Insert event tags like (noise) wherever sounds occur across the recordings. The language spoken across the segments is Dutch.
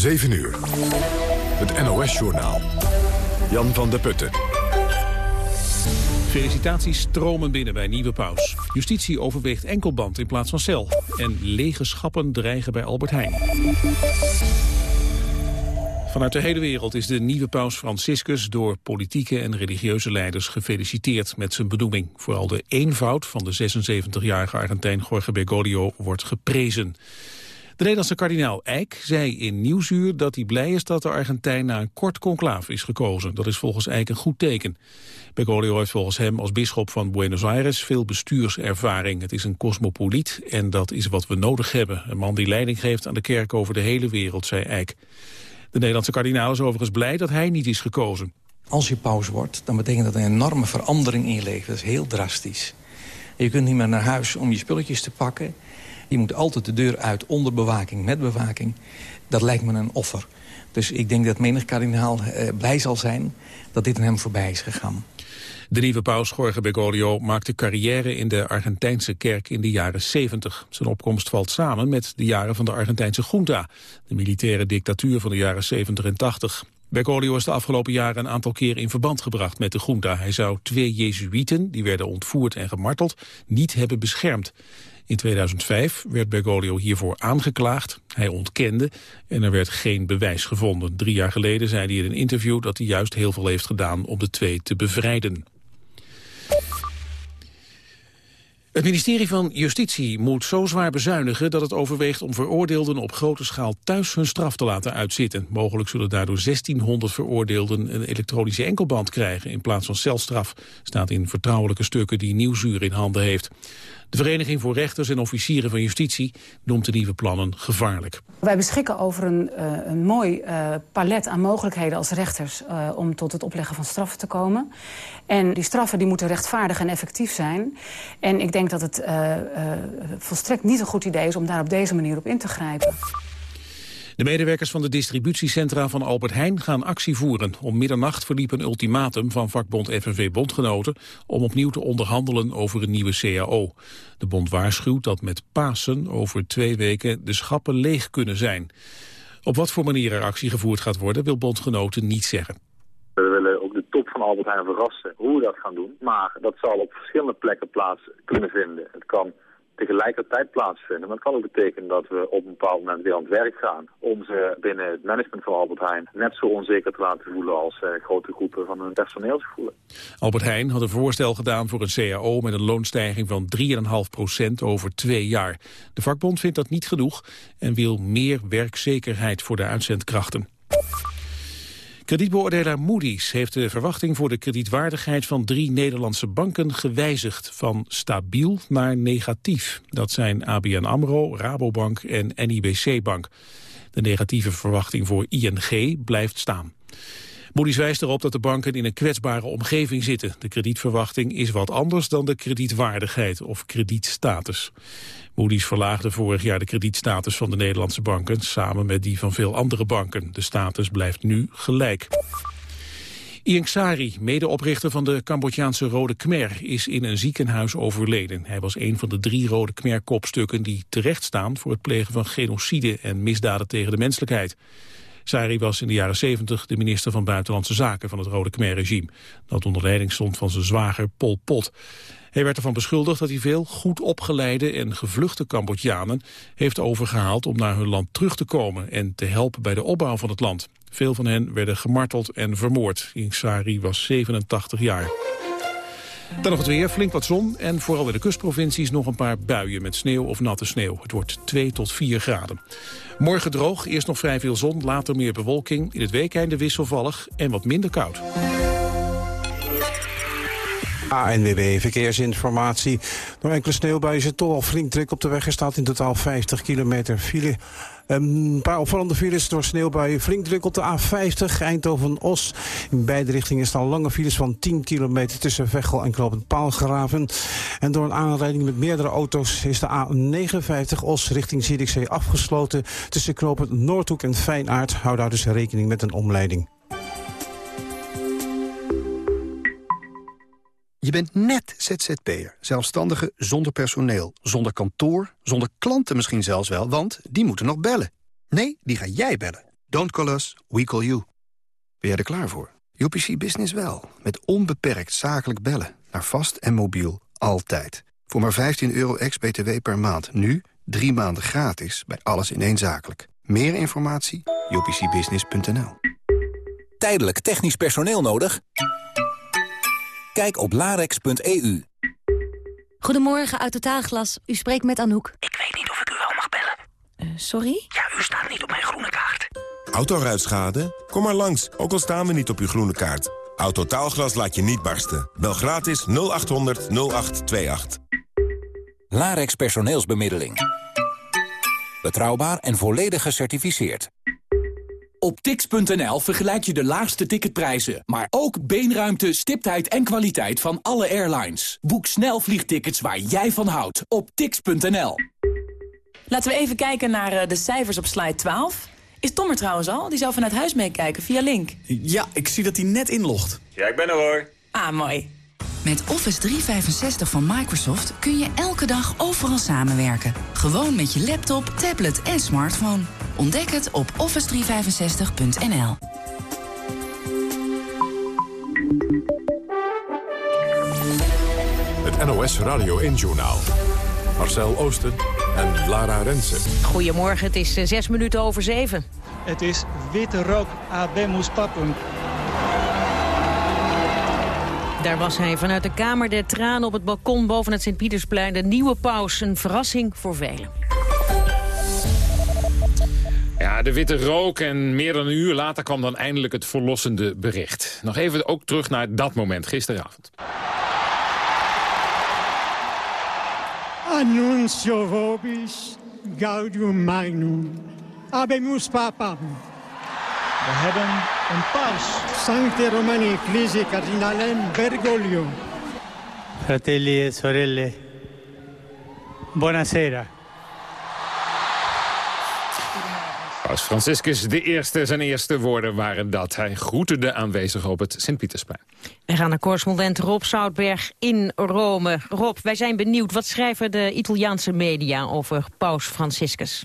7 uur. Het NOS-journaal. Jan van der Putten. Felicitaties stromen binnen bij nieuwe paus. Justitie overweegt enkelband in plaats van cel. En lege schappen dreigen bij Albert Heijn. Vanuit de hele wereld is de nieuwe paus Franciscus door politieke en religieuze leiders gefeliciteerd met zijn benoeming. Vooral de eenvoud van de 76-jarige Argentijn Jorge Bergoglio wordt geprezen. De Nederlandse kardinaal Eijk zei in Nieuwsuur dat hij blij is dat de Argentijn na een kort conclaaf is gekozen. Dat is volgens Eijk een goed teken. Bergoglio heeft volgens hem als bisschop van Buenos Aires veel bestuurservaring. Het is een cosmopoliet en dat is wat we nodig hebben. Een man die leiding geeft aan de kerk over de hele wereld, zei Eijk. De Nederlandse kardinaal is overigens blij dat hij niet is gekozen. Als je paus wordt, dan betekent dat een enorme verandering in je leven. Dat is heel drastisch. je kunt niet meer naar huis om je spulletjes te pakken. Je moet altijd de deur uit onder bewaking, met bewaking. Dat lijkt me een offer. Dus ik denk dat menig kardinaal eh, blij zal zijn dat dit aan hem voorbij is gegaan. De nieuwe paus Jorge Bergoglio maakte carrière in de Argentijnse kerk in de jaren 70. Zijn opkomst valt samen met de jaren van de Argentijnse junta, de militaire dictatuur van de jaren 70 en 80. Bergoglio is de afgelopen jaren een aantal keer in verband gebracht met de junta. Hij zou twee jezuïeten, die werden ontvoerd en gemarteld, niet hebben beschermd. In 2005 werd Bergoglio hiervoor aangeklaagd. Hij ontkende en er werd geen bewijs gevonden. Drie jaar geleden zei hij in een interview dat hij juist heel veel heeft gedaan om de twee te bevrijden. Het ministerie van Justitie moet zo zwaar bezuinigen dat het overweegt om veroordeelden op grote schaal thuis hun straf te laten uitzitten. Mogelijk zullen daardoor 1600 veroordeelden een elektronische enkelband krijgen in plaats van celstraf, staat in vertrouwelijke stukken die Nieuwsuur in handen heeft. De Vereniging voor Rechters en Officieren van Justitie noemt de nieuwe plannen gevaarlijk. Wij beschikken over een, uh, een mooi uh, palet aan mogelijkheden als rechters... Uh, om tot het opleggen van straffen te komen. En die straffen die moeten rechtvaardig en effectief zijn. En ik denk dat het volstrekt niet een goed idee is om daar op deze manier op in te grijpen. De medewerkers van de distributiecentra van Albert Heijn gaan actie voeren. Om middernacht verliep een ultimatum van vakbond FNV Bondgenoten... om opnieuw te onderhandelen over een nieuwe CAO. De bond waarschuwt dat met Pasen over twee weken de schappen leeg kunnen zijn. Op wat voor manier er actie gevoerd gaat worden... wil Bondgenoten niet zeggen. We willen ook de top van Albert Heijn verrassen hoe we dat gaan doen. Maar dat zal op verschillende plekken plaats kunnen vinden. Het kan tegelijkertijd plaatsvinden. Maar het kan ook betekenen dat we op een bepaald moment weer aan het werk gaan... om ze binnen het management van Albert Heijn net zo onzeker te laten voelen... als uh, grote groepen van hun personeel voelen. Albert Heijn had een voorstel gedaan voor een CAO... met een loonstijging van 3,5% over twee jaar. De vakbond vindt dat niet genoeg en wil meer werkzekerheid voor de uitzendkrachten. Kredietbeoordelaar Moody's heeft de verwachting voor de kredietwaardigheid van drie Nederlandse banken gewijzigd van stabiel naar negatief. Dat zijn ABN AMRO, Rabobank en NIBC Bank. De negatieve verwachting voor ING blijft staan. Moody's wijst erop dat de banken in een kwetsbare omgeving zitten. De kredietverwachting is wat anders dan de kredietwaardigheid of kredietstatus. Moody's verlaagde vorig jaar de kredietstatus van de Nederlandse banken... samen met die van veel andere banken. De status blijft nu gelijk. Ieng Sari, medeoprichter van de Cambodjaanse Rode Khmer, is in een ziekenhuis overleden. Hij was een van de drie Rode Khmer-kopstukken die terechtstaan voor het plegen van genocide en misdaden tegen de menselijkheid. Sari was in de jaren 70 de minister van Buitenlandse Zaken van het Rode Khmer-regime, dat onder leiding stond van zijn zwager Pol Pot. Hij werd ervan beschuldigd dat hij veel goed opgeleide en gevluchte Cambodjanen heeft overgehaald om naar hun land terug te komen en te helpen bij de opbouw van het land. Veel van hen werden gemarteld en vermoord. Sari was 87 jaar. Dan nog het weer, flink wat zon en vooral in de kustprovincies nog een paar buien met sneeuw of natte sneeuw. Het wordt 2 tot 4 graden. Morgen droog, eerst nog vrij veel zon, later meer bewolking. In het weekende wisselvallig en wat minder koud. ANWB Verkeersinformatie. Door enkele sneeuwbuien is toch al flink druk op de weg. Er staat in totaal 50 kilometer file. Een paar opvallende files door sneeuwbuien. Flink druk op de A50 Eindhoven-Os. In beide richtingen staan lange files van 10 kilometer tussen Veghel en Knopend Paalgraven. En door een aanrijding met meerdere auto's is de A59 Os richting Zierikzee afgesloten. Tussen Knopend Noordhoek en Fijnaard. Hou daar dus rekening met een omleiding. Je bent net ZZP'er, zelfstandige zonder personeel, zonder kantoor, zonder klanten misschien zelfs wel, want die moeten nog bellen. Nee, die ga jij bellen. Don't call us, we call you. Ben jij er klaar voor? UPC Business wel. Met onbeperkt zakelijk bellen. Naar vast en mobiel. Altijd. Voor maar 15 euro ex-BTW per maand. Nu drie maanden gratis bij alles in één zakelijk. Meer informatie? upcbusiness.nl Tijdelijk technisch personeel nodig? Kijk op larex.eu. Goedemorgen, uit Totaalglas. U spreekt met Anouk. Ik weet niet of ik u wel mag bellen. Uh, sorry? Ja, u staat niet op mijn groene kaart. Autoruitschade? Kom maar langs, ook al staan we niet op uw groene kaart. Autotaalglas laat je niet barsten. Bel gratis 0800 0828. Larex personeelsbemiddeling. Betrouwbaar en volledig gecertificeerd. Op tix.nl vergelijk je de laagste ticketprijzen, maar ook beenruimte, stiptheid en kwaliteit van alle airlines. Boek snel vliegtickets waar jij van houdt op tix.nl. Laten we even kijken naar eh, de cijfers op slide 12. Is Tom er trouwens al? Die zou vanuit huis meekijken via Link. Ja, ik zie dat hij net inlogt. Ja, ik ben er hoor. Ah, mooi. Met Office 365 van Microsoft kun je elke dag overal samenwerken. Gewoon met je laptop, tablet en smartphone. Ontdek het op office365.nl. Het NOS Radio 1 Journaal. Marcel Oosten en Lara Rensen. Goedemorgen, het is zes minuten over zeven. Het is witte rook, abemus papum. Daar was hij vanuit de Kamer der Tranen op het balkon boven het Sint-Pietersplein. De nieuwe paus, een verrassing voor velen. Ja, de witte rook en meer dan een uur later kwam dan eindelijk het verlossende bericht. Nog even ook terug naar dat moment, gisteravond. Annuncio vobis gaudium magnum. Abemus papam. We hebben een paus. Sancte Romani Ecclesiae Cardinalem Bergoglio. Fratelli e sorelle, buonasera. Paus Franciscus de eerste, zijn eerste woorden waren dat. Hij groette de aanwezigen op het Sint-Pietersplein. We gaan naar correspondent Rob Zoutberg in Rome. Rob, wij zijn benieuwd. Wat schrijven de Italiaanse media over Paus Franciscus?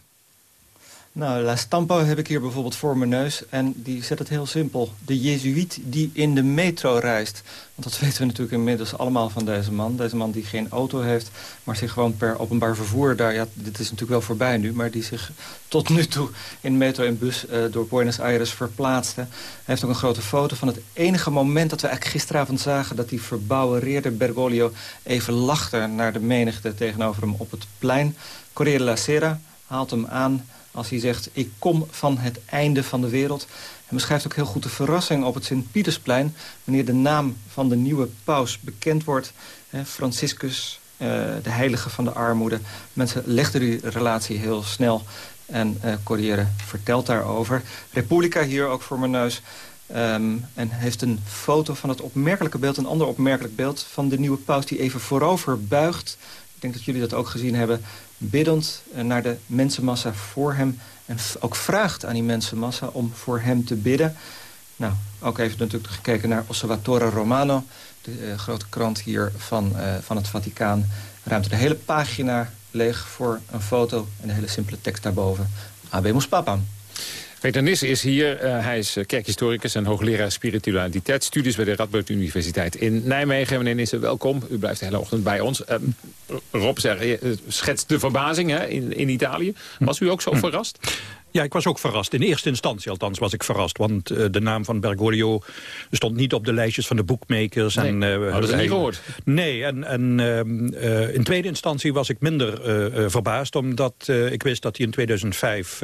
Nou, La Stampa heb ik hier bijvoorbeeld voor mijn neus. En die zet het heel simpel. De jezuïet die in de metro reist. Want dat (laughs) weten we natuurlijk inmiddels allemaal van deze man. Deze man die geen auto heeft, maar zich gewoon per openbaar vervoer daar... Ja, dit is natuurlijk wel voorbij nu, maar die zich (laughs) tot nu toe in metro en bus uh, door Buenos Aires verplaatste. Hij heeft ook een grote foto van het enige moment dat we eigenlijk gisteravond zagen... dat die verbouwereerde Bergoglio even lachte naar de menigte tegenover hem op het plein. Corriere la Sera haalt hem aan als hij zegt, ik kom van het einde van de wereld. Hij beschrijft ook heel goed de verrassing op het Sint-Pietersplein... wanneer de naam van de nieuwe paus bekend wordt. Franciscus, uh, de heilige van de armoede. Mensen legden die relatie heel snel. En uh, Corriere vertelt daarover. Republica hier ook voor mijn neus. Um, en heeft een foto van het opmerkelijke beeld, een ander opmerkelijk beeld... van de nieuwe paus die even voorover buigt. Ik denk dat jullie dat ook gezien hebben biddend eh, naar de mensenmassa voor hem... en ook vraagt aan die mensenmassa om voor hem te bidden. Nou, ook even natuurlijk gekeken naar Osservatore Romano... de uh, grote krant hier van, uh, van het Vaticaan. Ruimt de hele pagina leeg voor een foto en een hele simpele tekst daarboven. Abemus Papam. Peter Nissen is hier. Uh, hij is kerkhistoricus en hoogleraar spiritualiteitsstudies... bij de Radboud Universiteit in Nijmegen. Meneer Nissen, welkom. U blijft de hele ochtend bij ons. Uh, Rob zeg, schetst de verbazing hè, in, in Italië. Was u ook zo hm. verrast? Ja, ik was ook verrast. In eerste instantie althans was ik verrast. Want uh, de naam van Bergoglio stond niet op de lijstjes van de boekmakers. Nee, en, uh, hadden ze niet gehoord? Nee, en, en uh, in tweede instantie was ik minder verbaasd. Omdat ik wist dat hij in 2005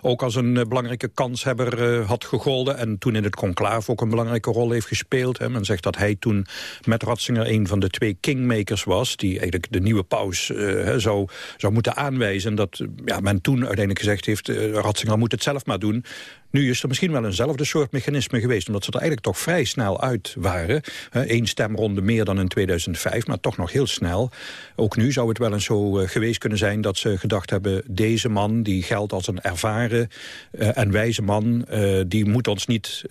ook als een belangrijke kanshebber had gegolden. En toen in het conclave ook een belangrijke rol heeft gespeeld. Hè. Men zegt dat hij toen met Ratzinger een van de twee kingmakers was. Die eigenlijk de nieuwe paus zou, zou moeten aanwijzen. En dat ja, men toen uiteindelijk gezegd heeft Ratzinger moet het zelf maar doen. Nu is er misschien wel eenzelfde soort mechanisme geweest... omdat ze er eigenlijk toch vrij snel uit waren. Eén stemronde meer dan in 2005, maar toch nog heel snel. Ook nu zou het wel eens zo uh, geweest kunnen zijn... dat ze gedacht hebben, deze man die geldt als een ervaren uh, en wijze man... Uh, die moet ons niet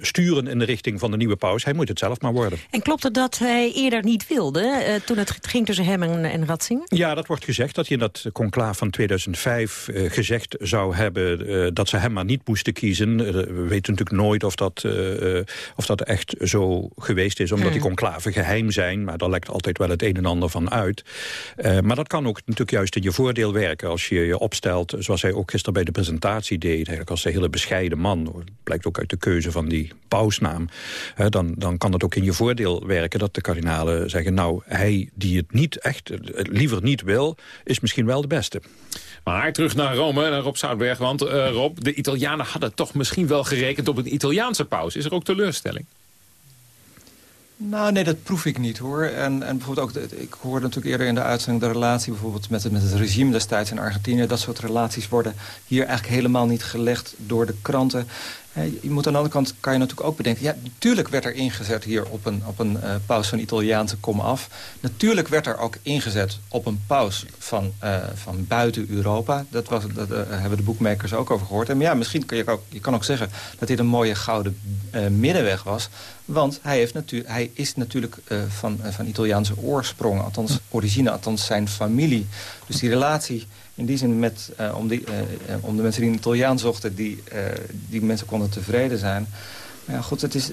sturen in de richting van de nieuwe paus. Hij moet het zelf maar worden. En klopt het dat hij eerder niet wilde... toen het ging tussen hem en, en Ratzinger? Ja, dat wordt gezegd dat hij in dat conclaaf van 2005 gezegd zou hebben... dat ze hem maar niet moesten moesten kiezen. we weten natuurlijk nooit of dat, of dat echt zo geweest is... omdat die hmm. conclaven geheim zijn, maar daar lekt altijd wel het een en ander van uit. maar dat kan ook natuurlijk juist in je voordeel werken... als je je opstelt, zoals hij ook gisteren bij de presentatie deed... eigenlijk als een hele bescheiden man, blijkt ook uit de keuze van die pausnaam... dan, dan kan dat ook in je voordeel werken dat de kardinalen zeggen... nou, hij die het niet echt, liever niet wil, is misschien wel de beste. Maar terug naar Rome, naar Rob Zoutberg. Want uh, Rob, de Italianen hadden toch misschien wel gerekend op een Italiaanse paus. Is er ook teleurstelling? Nou, nee, dat proef ik niet, hoor. En, en bijvoorbeeld ook, ik hoorde natuurlijk eerder in de uitzending... de relatie bijvoorbeeld met het, met het regime destijds in Argentinië. Dat soort relaties worden hier eigenlijk helemaal niet gelegd door de kranten. Je moet aan de andere kant kan je natuurlijk ook bedenken... ja, natuurlijk werd er ingezet hier op een, op een uh, paus van Italiaanse kom af. Natuurlijk werd er ook ingezet op een paus van, uh, van buiten Europa. Dat, was, dat uh, hebben de boekmakers ook over gehoord. En ja, misschien kan je ook, je kan ook zeggen dat dit een mooie gouden middenweg was. Want hij, heeft hij is natuurlijk van, van Italiaanse oorsprong. Althans, origine, althans zijn familie. Dus die relatie in die zin met, uh, om, die, uh, om de mensen die een Italiaan zochten... die, die mensen konden tevreden zijn. Maar ja, goed, het is,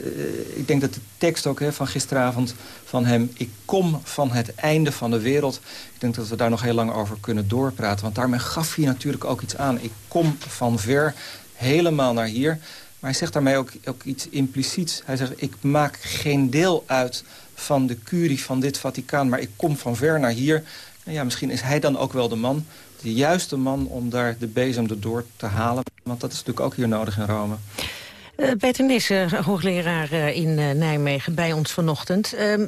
ik denk dat de tekst ook hè, van gisteravond van hem... ik kom van het einde van de wereld... ik denk dat we daar nog heel lang over kunnen doorpraten. Want daarmee gaf hij natuurlijk ook iets aan. Ik kom van ver helemaal naar hier... Maar hij zegt daarmee ook, ook iets impliciets. Hij zegt, ik maak geen deel uit van de curie van dit Vaticaan... maar ik kom van ver naar hier. Nou ja, misschien is hij dan ook wel de man de juiste man om daar de bezem erdoor te halen. Want dat is natuurlijk ook hier nodig in Rome. Uh, Peter Nissen, hoogleraar uh, in uh, Nijmegen, bij ons vanochtend. Ehm,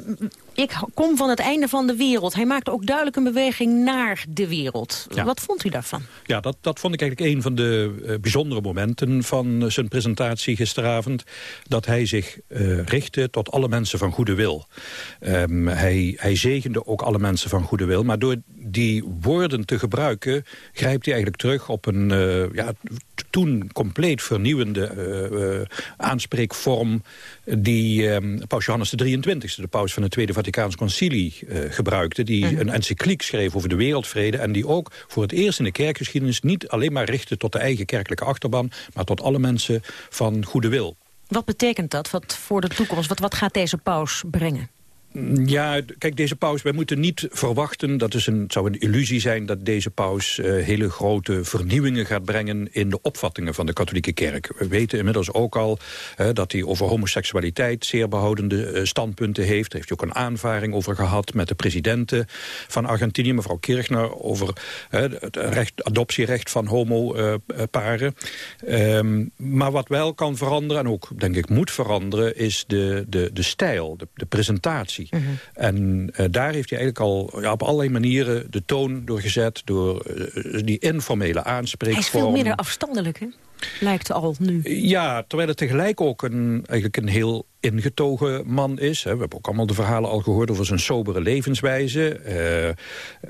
ik kom van het einde van de wereld. Hij maakte ook duidelijk een beweging naar de wereld. Wat vond u daarvan? Ja, dat, dat vond ik eigenlijk een van de uh, bijzondere momenten van uh, zijn presentatie gisteravond. Dat hij zich uh, richtte tot alle mensen van goede wil. Um, hij, hij zegende ook alle mensen van goede wil. Maar door die woorden te gebruiken, grijpt hij eigenlijk terug op een ja, toen compleet vernieuwende aanspreekvorm die um, paus Johannes de 23e, de paus van het Tweede Vaticaans Concilie, uh, gebruikte. Die mhm. een encycliek schreef over de wereldvrede. En die ook voor het eerst in de kerkgeschiedenis niet alleen maar richtte tot de eigen kerkelijke achterban, maar tot alle mensen van goede wil. Wat betekent dat wat voor de toekomst? Wat, wat gaat deze paus brengen? Ja, kijk, deze paus, wij moeten niet verwachten... dat is een, het zou een illusie zijn dat deze paus uh, hele grote vernieuwingen gaat brengen... in de opvattingen van de katholieke kerk. We weten inmiddels ook al dat hij over homoseksualiteit... zeer behoudende uh, standpunten heeft. Daar heeft hij ook een aanvaring over gehad met de presidenten van Argentinië... mevrouw Kirchner, over het recht, adoptierecht van homoparen. Um, maar wat wel kan veranderen, en ook denk ik moet veranderen... is de, de, de stijl, de, de presentatie. Mhm. En uh, daar heeft hij eigenlijk al ja, op allerlei manieren de toon doorgezet... door uh, die informele aanspreekvorm. Hij is veel minder afstandelijk, hè? Lijkt al nu. Ja, terwijl het tegelijk ook een, eigenlijk een heel ingetogen man is. We hebben ook allemaal de verhalen al gehoord over zijn sobere levenswijze.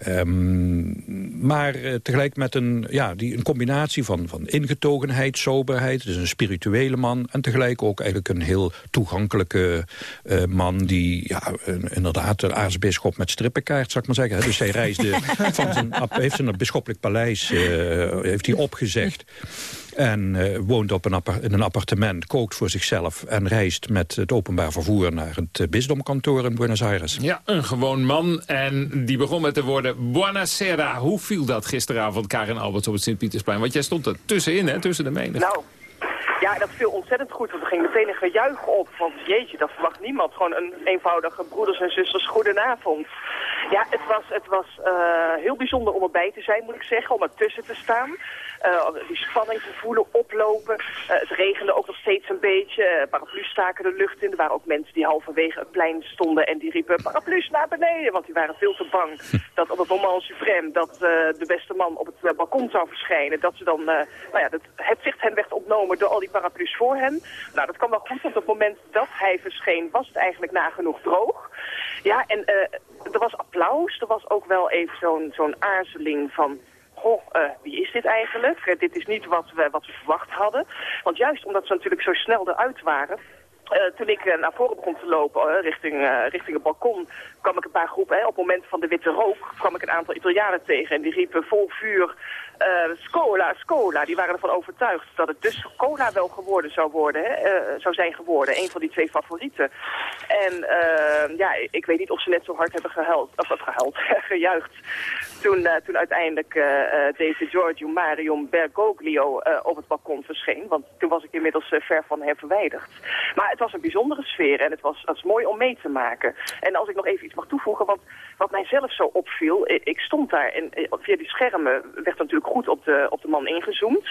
Uh, um, maar uh, tegelijk met een, ja, die, een combinatie van, van ingetogenheid, soberheid. Dus een spirituele man. En tegelijk ook eigenlijk een heel toegankelijke uh, man... die ja, inderdaad een aartsbisschop met strippenkaart, zou ik maar zeggen. Dus hij reisde (laughs) van zijn, heeft zijn bisschoppelijk paleis heeft hij opgezegd. En uh, woont op een in een appartement, kookt voor zichzelf... en reist met het openbaar vervoer naar het uh, bisdomkantoor in Buenos Aires. Ja, een gewoon man. En die begon met de woorden Buonasera. Hoe viel dat gisteravond, Karin Alberts, op het Sint-Pietersplein? Want jij stond er tussenin, hè, tussen de menigte. Nou, ja, dat viel ontzettend goed, want er ging meteen een gejuich op. Want jeetje, dat verwacht niemand. Gewoon een eenvoudige broeders en zusters goedenavond. Ja, het was, het was uh, heel bijzonder om erbij te zijn, moet ik zeggen, om ertussen te staan. Uh, die spanning te voelen, oplopen. Uh, het regende ook nog steeds een beetje. Uh, paraplu's staken de lucht in. Er waren ook mensen die halverwege het plein stonden en die riepen paraplu's naar beneden. Want die waren veel te bang (laughs) dat op het moment suprem dat de beste man op het balkon zou verschijnen. Dat ze dan, nou ja, dat, het zicht hen werd ontnomen door al die paraplu's voor hen. Nou, dat kwam wel goed, want op het moment dat hij verscheen was het eigenlijk nagenoeg droog. Ja, en er was applaus. Er was ook wel even zo'n zo'n aarzeling van goh, uh, wie is dit eigenlijk? Uh, dit is niet wat we, wat we verwacht hadden. Want juist omdat ze natuurlijk zo snel eruit waren... Uh, toen ik uh, naar voren begon te lopen, uh, richting, richting het balkon, kwam ik een paar groepen. Hè, op het moment van de witte rook kwam ik een aantal Italianen tegen. En die riepen vol vuur, scola, scola. Die waren ervan overtuigd dat het dus cola wel geworden zou, worden, hè, zou zijn geworden. Een van die twee favorieten. En ja, ik weet niet of ze net zo hard hebben gehuild, of, gehuild, (laughs) gejuicht. Toen, toen uiteindelijk deze Giorgio Marion Bergoglio op het balkon verscheen. Want toen was ik inmiddels ver van hem verwijderd. Maar het was een bijzondere sfeer en het was, het was mooi om mee te maken. En als ik nog even iets mag toevoegen, want wat mij zelf zo opviel, ik stond daar en via die schermen werd natuurlijk goed op de, op de man ingezoomd.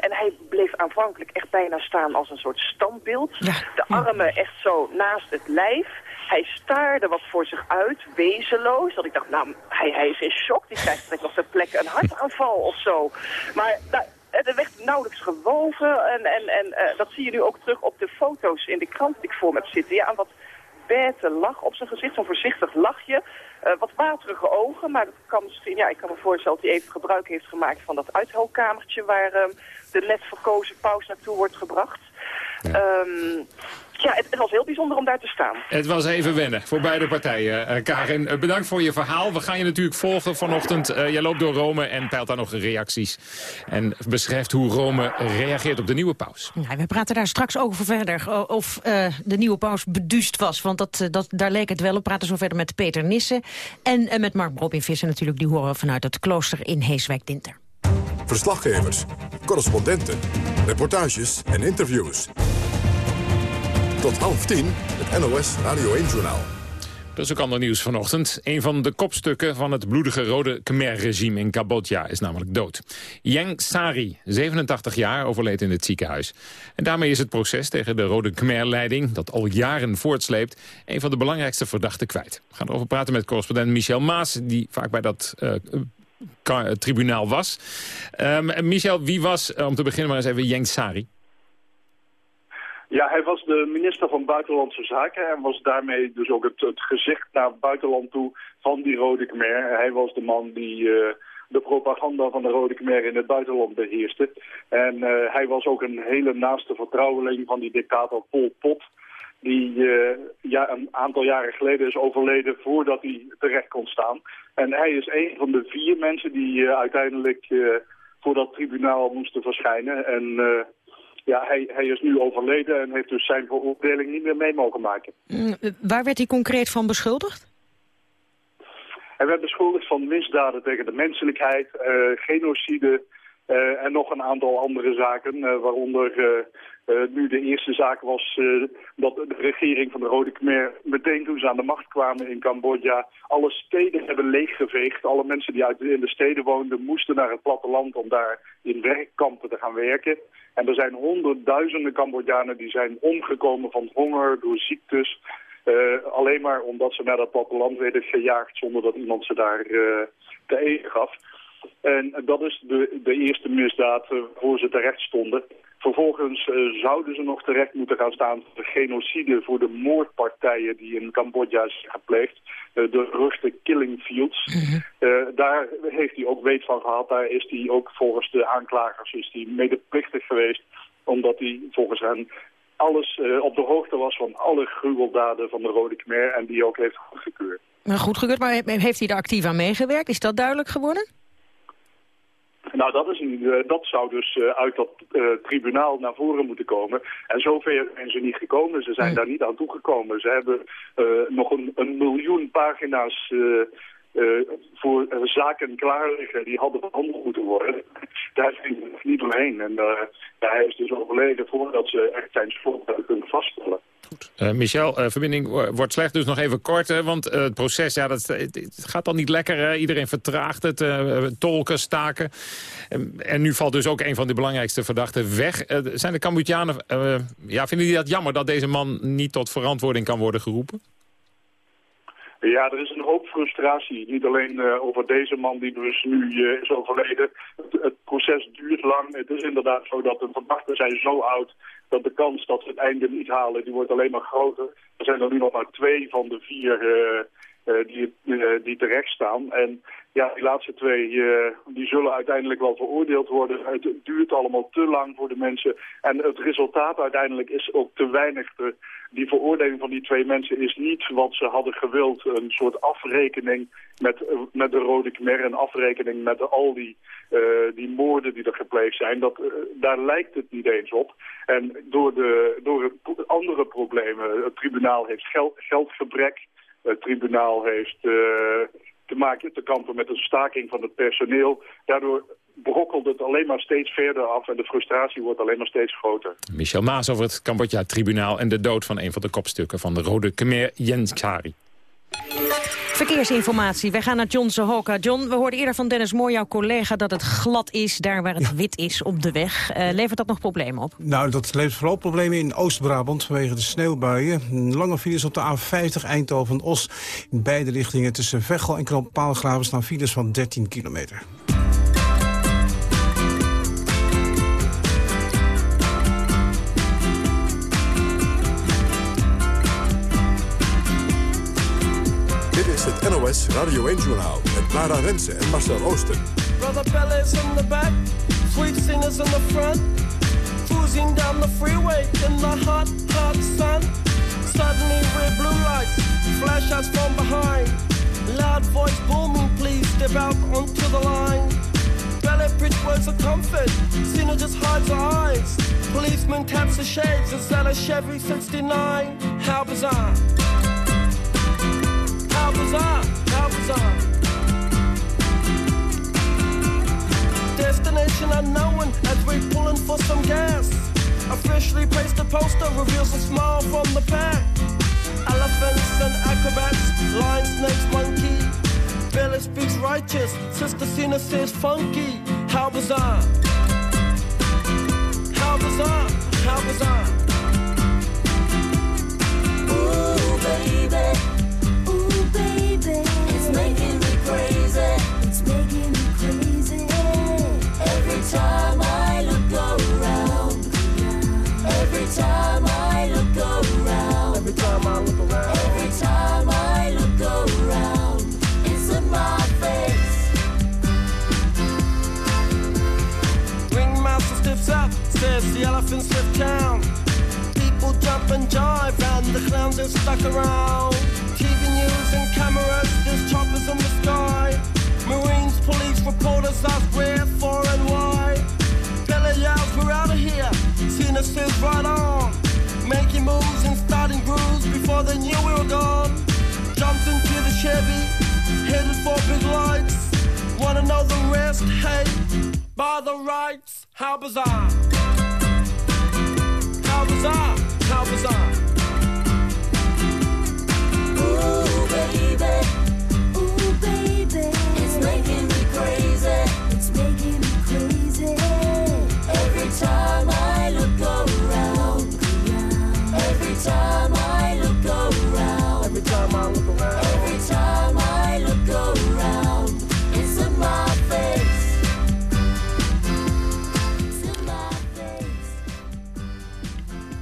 En hij bleef aanvankelijk echt bijna staan als een soort standbeeld. De armen echt zo naast het lijf. Hij staarde wat voor zich uit, wezenloos. Dat ik dacht, nou, hij, hij is in shock. Die krijgt nog ter plekke een hartaanval of zo. Maar nou, er werd nauwelijks gewogen. En, en, en uh, dat zie je nu ook terug op de foto's in de krant die ik voor me heb zitten. Ja, wat bete lach op zijn gezicht, zo'n voorzichtig lachje. Uh, wat waterige ogen, maar dat kan misschien, ja, ik kan me voorstellen dat hij even gebruik heeft gemaakt van dat uithoudkamertje waar uh, de net verkozen paus naartoe wordt gebracht. Ja. Um, ja, het, het, was heel bijzonder om daar te staan. Het was even wennen voor beide partijen. Uh, Karin, uh, bedankt voor je verhaal. We gaan je natuurlijk volgen vanochtend. Uh, jij loopt door Rome en peilt daar nog reacties. En beschrijft hoe Rome reageert op de nieuwe paus. Ja, we praten daar straks over verder. Of de nieuwe paus beduust was. Want dat, dat, daar leek het wel. We praten zo verder met Peter Nissen. En met Mark Robin Visser natuurlijk. Die horen we vanuit het klooster in Heeswijk-Dinter. Verslaggevers, correspondenten, reportages en interviews. Tot half tien, het NOS Radio 1-journaal. Dat is ook ander nieuws vanochtend. Een van de kopstukken van het bloedige Rode Khmer-regime in Cambodja is namelijk dood. Yang Sari, 87 jaar, overleed in het ziekenhuis. En daarmee is het proces tegen de Rode Khmer-leiding, dat al jaren voortsleept, een van de belangrijkste verdachten kwijt. We gaan erover praten met correspondent Michel Maas, die vaak bij dat uh, tribunaal was. Um, Michel, wie was, om te beginnen maar eens even, Yang Sari? Ja, hij was de minister van Buitenlandse Zaken en was daarmee dus ook het, het gezicht naar buitenland toe van die Rode Khmer. Hij was de man die uh, de propaganda van de Rode Khmer in het buitenland beheerste. En uh, hij was ook een hele naaste vertrouweling van die dictator Pol Pot die uh, ja, een aantal jaren geleden is overleden voordat hij terecht kon staan. En hij is een van de vier mensen die uh, uiteindelijk uh, voor dat tribunaal moesten verschijnen. En ja, hij, hij is nu overleden en heeft dus zijn veroordeling niet meer mee mogen maken. Mm, waar werd hij concreet van beschuldigd? Hij werd beschuldigd van misdaden tegen de menselijkheid, genocide en nog een aantal andere zaken, waaronder nu de eerste zaak was uh, dat de regering van de Rode Khmer meteen toen ze aan de macht kwamen in Cambodja alle steden hebben leeggeveegd. Alle mensen die uit in de steden woonden moesten naar het platteland om daar in werkkampen te gaan werken. En er zijn honderdduizenden Cambodjanen die zijn omgekomen van honger, door ziektes. Uh, alleen maar omdat ze naar dat platteland werden gejaagd zonder dat iemand ze daar te eten gaf. En dat is de, de eerste misdaad voor ze terecht stonden. Vervolgens uh, zouden ze nog terecht moeten gaan staan voor de genocide, voor de moordpartijen die in Cambodja zijn gepleegd. Uh, de ruchte killing fields. Mm daar heeft hij ook weet van gehad. Daar is hij ook volgens de aanklagers is hij medeplichtig geweest. Omdat hij volgens hen alles op de hoogte was van alle gruweldaden van de Rode Khmer. En die ook heeft goedgekeurd. Maar goedgekeurd, maar heeft hij er actief aan meegewerkt? Is dat duidelijk geworden? Nou, dat, is een, uh, dat zou dus uh, uit dat uh, tribunaal naar voren moeten komen. En zover zijn ze niet gekomen. Ze zijn nee. daar niet aan toegekomen. Ze hebben nog een, een, miljoen pagina's voor zaken klaar liggen. Die hadden behandeld moeten worden. Daar zijn ze niet doorheen. En ja, hij is dus overleden voordat ze echt zijn hebben kunnen vaststellen. Uh, Michel, uh, verbinding wordt slecht, dus nog even kort. Hè, want het proces, ja, dat, het gaat dan niet lekker. Iedereen vertraagt het, tolken, staken. en nu valt dus ook een van de belangrijkste verdachten weg. zijn de Cambodjanen, ja, vinden die dat jammer dat deze man niet tot verantwoording kan worden geroepen? Ja, er is een hoop frustratie. Niet alleen uh, over deze man die dus nu uh, is overleden. Het, proces duurt lang. Het is inderdaad zo dat de verdachten zijn zo oud dat de kans dat ze het einde niet halen, die wordt alleen maar groter. Er zijn er nu nog maar twee van de vier uh, die, die terecht staan. En ja, die laatste twee die zullen uiteindelijk wel veroordeeld worden. Het duurt allemaal te lang voor de mensen. En het resultaat uiteindelijk is ook te weinig. De, die veroordeling van die twee mensen is niet wat ze hadden gewild. Een soort afrekening met, met de Rode Khmer. Een afrekening met al die, die moorden die er gepleegd zijn. Dat, daar lijkt het niet eens op. En door, de, door andere problemen. Het tribunaal heeft geld, geldgebrek. Het tribunaal heeft te maken te kampen met een staking van het personeel. Daardoor brokkelt het alleen maar steeds verder af en de frustratie wordt alleen maar steeds groter. Michel Maas over het Cambodja-tribunaal en de dood van een van de kopstukken van de Rode Khmer, Jens Kari. Verkeersinformatie. Wij gaan naar John Sohoka. John, we hoorden eerder van Dennis Mooi, jouw collega, dat het glad is daar waar het wit is op de weg. Uh, levert dat nog problemen op? Nou, dat levert vooral problemen in Oost-Brabant vanwege de sneeuwbuien. Lange files op de A50 Eindhoven-Os. In beide richtingen tussen Veghel en Knoop Paalgraven staan files van 13 kilometer. Het NOS Radio 1-journaal met Lara Rensen en Marcel Oosten. Brother Bellas in the back, sweet singers in the front. Cruising down the freeway in the hot, hot sun. Suddenly red blue lights, flash us from behind. Loud voice booming, please step out onto the line. Ballet bridge comfort, Cena just hides her eyes. Policeman taps the shades, is that a Chevy 69? How bizarre. How bizarre, how bizarre. Destination unknown as we pulling for some gas. Officially placed a poster reveals a smile from the pack. Elephants and acrobats, lion, snakes, monkey. Billy speaks righteous, Sister Cena says funky. How bizarre. How bizarre, how bizarre. Ooh, baby. Says the elephant town. People jump and jive, and the clowns are stuck around. TV news and cameras, there's choppers in the sky. Marines, police, reporters ask where, for, and why. Belly yells, we're out of here. Cena says right on. Making moves and starting grooves before they knew we were gone. Jumped into the Chevy, headed for big lights. Wanna know the rest? Hey, by the rights, how bizarre. How bizarre. Ooh, baby.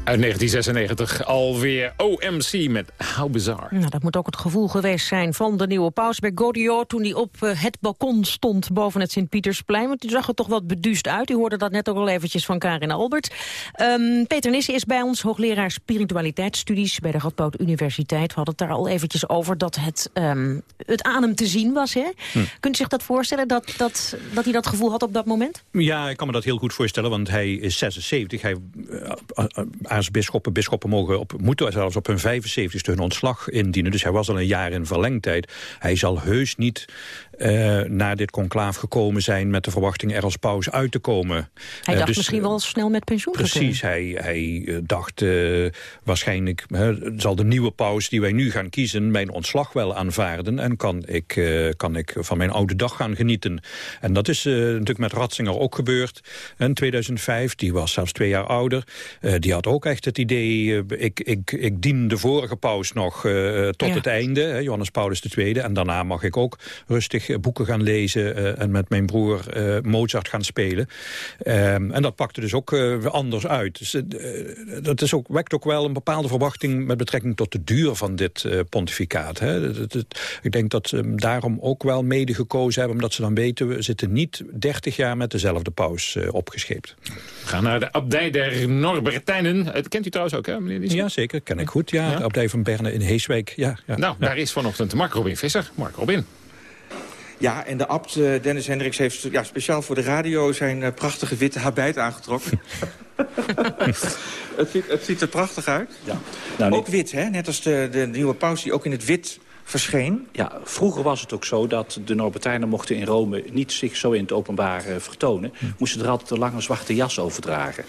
Uit 1996 alweer OMC met How Bizarre. Nou, dat moet ook het gevoel geweest zijn van de nieuwe paus bij Godiot... toen hij op eh, het balkon stond boven het Sint-Pietersplein. Want die zag er toch wat beduust uit. U hoorde dat net ook al eventjes van Karin Albert. Ehm, Peter Nissen is bij ons, hoogleraar spiritualiteitsstudies... bij de Radboud Universiteit. We hadden het daar al eventjes over dat het, ehm, het aan hem te zien was. Hè? Hm. Kunt u zich dat voorstellen, dat, dat, dat hij dat gevoel had op dat moment? Ja, ik kan me dat heel goed voorstellen, want hij is 76. Hij, uh, aartsbisschoppen, bisschoppen mogen op, moeten zelfs op hun 75ste hun ontslag indienen. Dus hij was al een jaar in verlengtijd. Hij zal heus niet uh, naar dit conclaaf gekomen zijn... met de verwachting er als paus uit te komen. Hij Uh, dacht dus, misschien wel snel met pensioen te Precies, hij, hij dacht waarschijnlijk... zal de nieuwe paus die wij nu gaan kiezen... mijn ontslag wel aanvaarden... en kan ik, kan ik van mijn oude dag gaan genieten. En dat is natuurlijk met Ratzinger ook gebeurd. In 2005, die was zelfs twee jaar ouder. Die had ook echt het idee... Ik, ik, ik dien de vorige paus nog tot ja. het einde, Johannes Paulus II... en daarna mag ik ook rustig regelmatig boeken gaan lezen en met mijn broer Mozart gaan spelen. Ehm, en dat pakte dus ook anders uit. Dus, dat is ook, wekt ook wel een bepaalde verwachting met betrekking tot de duur van dit pontificaat. Hè. ik denk dat ze daarom ook wel mede gekozen hebben, omdat ze dan weten, we zitten niet 30 jaar met dezelfde paus opgescheept. We gaan naar de abdij der Norbertijnen. Dat kent u trouwens ook, hè, meneer Ja, zeker. Ken ik goed. Ja, de abdij van Berne in Heeswijk. Ja, ja, nou, daar is vanochtend Mark Robin Visser. Mark Robin. Ja, en de abt uh, Dennis Hendricks heeft ja, speciaal voor de radio... zijn uh, prachtige witte habit aangetrokken. (laughs) het, ziet, het ziet er prachtig uit. Ja. Nou, ook wit, hè? Net als de, de nieuwe paus die ook in het wit verscheen? Ja, vroeger was het ook zo dat de Norbertijnen mochten in Rome... niet zich zo in het openbaar uh, vertonen. Hm. Moesten er altijd een lange zwarte jas over dragen.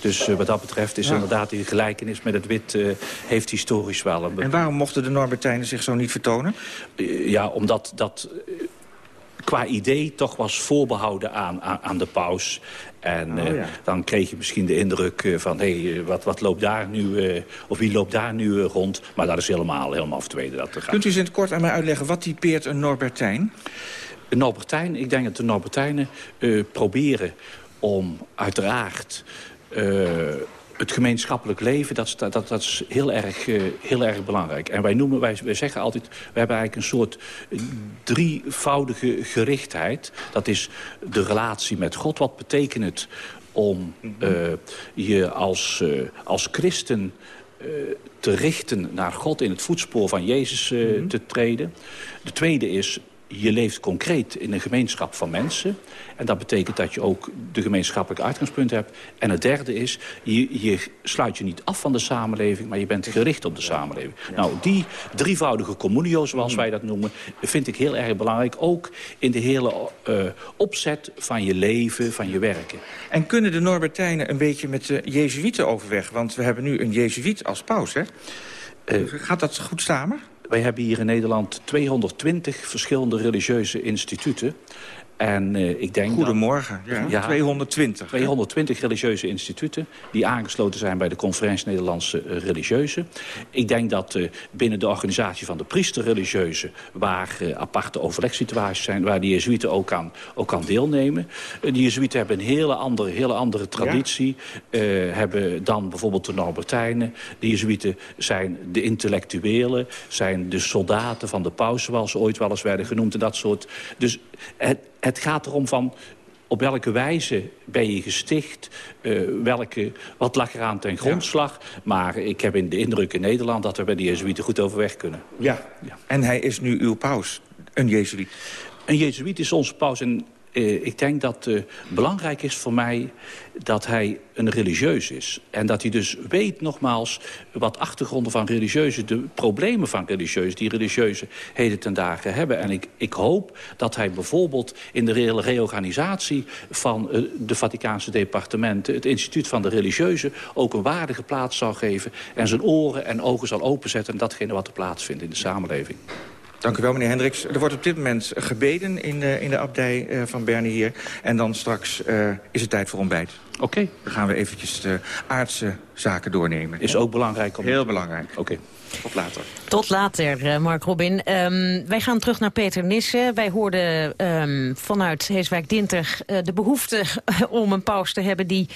Dus uh, wat dat betreft is ja. inderdaad die gelijkenis met het wit... Uh, heeft historisch wel een... En waarom mochten de Norbertijnen zich zo niet vertonen? ja, omdat dat qua idee toch was voorbehouden aan, aan, aan de paus. En oh, ja. uh, dan kreeg je misschien de indruk uh, van... hé, hey, wat, wat loopt daar nu, uh, of wie loopt daar nu rond? Maar dat is helemaal, helemaal verdwenen. Dat gaat. Kunt u eens in het kort aan mij uitleggen... wat typeert een Norbertijn? Een Norbertijn, ik denk dat de Norbertijnen proberen om uiteraard het gemeenschappelijk leven, dat, dat, dat is heel erg, uh, heel erg belangrijk. En wij, noemen, wij, wij zeggen altijd, we hebben eigenlijk een soort drievoudige gerichtheid. Dat is de relatie met God. Wat betekent het om uh, je als, uh, als christen te richten naar God... in het voetspoor van Jezus -hmm. te treden. De tweede is je leeft concreet in een gemeenschap van mensen. En dat betekent dat je ook de gemeenschappelijke uitgangspunt hebt. En het derde is, je, je sluit je niet af van de samenleving... maar je bent gericht op de samenleving. Nou, die drievoudige communio, zoals wij dat noemen... vind ik heel erg belangrijk. Ook in de hele uh, opzet van je leven, van je werken. En kunnen de Norbertijnen een beetje met de Jezuïeten overweg? Want we hebben nu een Jezuïet als paus, hè? Uh, Gaat dat goed samen? Wij hebben hier in Nederland 220 verschillende religieuze instituten. En uh, ik denk Goedemorgen, dat, ja, ja, 220. 220 religieuze instituten die aangesloten zijn bij de Conferentie Nederlandse uh, Religieuzen. Ik denk dat uh, binnen de organisatie van de priesterreligieuzen... waar aparte overlegssituaties zijn, waar de Jezuïeten ook aan, ook aan deelnemen. de Jezuïeten hebben een hele andere, hele andere traditie. Ja. hebben dan bijvoorbeeld de Norbertijnen. De Jezuïeten zijn de intellectuelen, zijn de soldaten van de paus... zoals ze ooit wel eens werden genoemd en dat soort. Dus het, het gaat erom van op welke wijze ben je gesticht, uh, welke, wat lag eraan ten grondslag. Ja. Maar ik heb in de indruk in Nederland dat we bij de Jezuïeten goed overweg kunnen. Ja. ja, en hij is nu uw paus, een Jezuïet. Een Jezuïet is onze paus en uh, ik denk dat het uh, belangrijk is voor mij dat hij een religieus is. En dat hij dus weet nogmaals wat achtergronden van religieuzen... de problemen van religieuzen, die religieuze heden ten dagen hebben. En ik, ik hoop dat hij bijvoorbeeld in de re reorganisatie... van uh, de Vaticaanse departementen, het instituut van de religieuzen... ook een waardige plaats zal geven en zijn oren en ogen zal openzetten... en datgene wat er plaatsvindt in de samenleving. Dank u wel, meneer Hendricks. Er wordt op dit moment gebeden in de, in de abdij uh, van Berne hier. En dan straks uh, is het tijd voor ontbijt. Oké. Okay. Dan gaan we eventjes de aardse zaken doornemen. Is ook belangrijk. Om... Heel belangrijk. Oké. Okay. Tot later. Tot later, uh, Mark Robin. Um, wij gaan terug naar Peter Nissen. Wij hoorden um, vanuit Heeswijk-Dinter uh, de behoefte (laughs) om een paus te hebben... die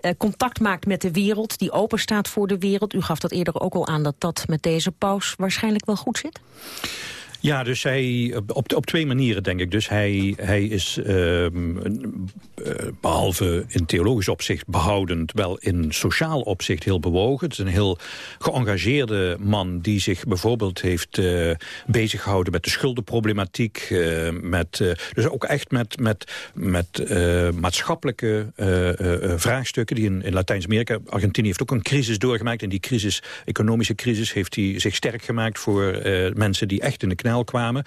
uh, contact maakt met de wereld, die open staat voor de wereld. U gaf dat eerder ook al aan dat dat met deze paus waarschijnlijk wel goed zit? Ja, dus hij, op, op twee manieren denk ik. Dus hij, hij is uh, behalve in theologisch opzicht behoudend... wel in sociaal opzicht heel bewogen. Het is een heel geëngageerde man die zich bijvoorbeeld heeft uh, bezig gehouden... met de schuldenproblematiek. Uh, met, dus ook echt met, met, met maatschappelijke vraagstukken... die in, in Latijns-Amerika... Argentinië heeft ook een crisis doorgemaakt. En die crisis, economische crisis, heeft hij zich sterk gemaakt... voor mensen die echt in de knel kwamen.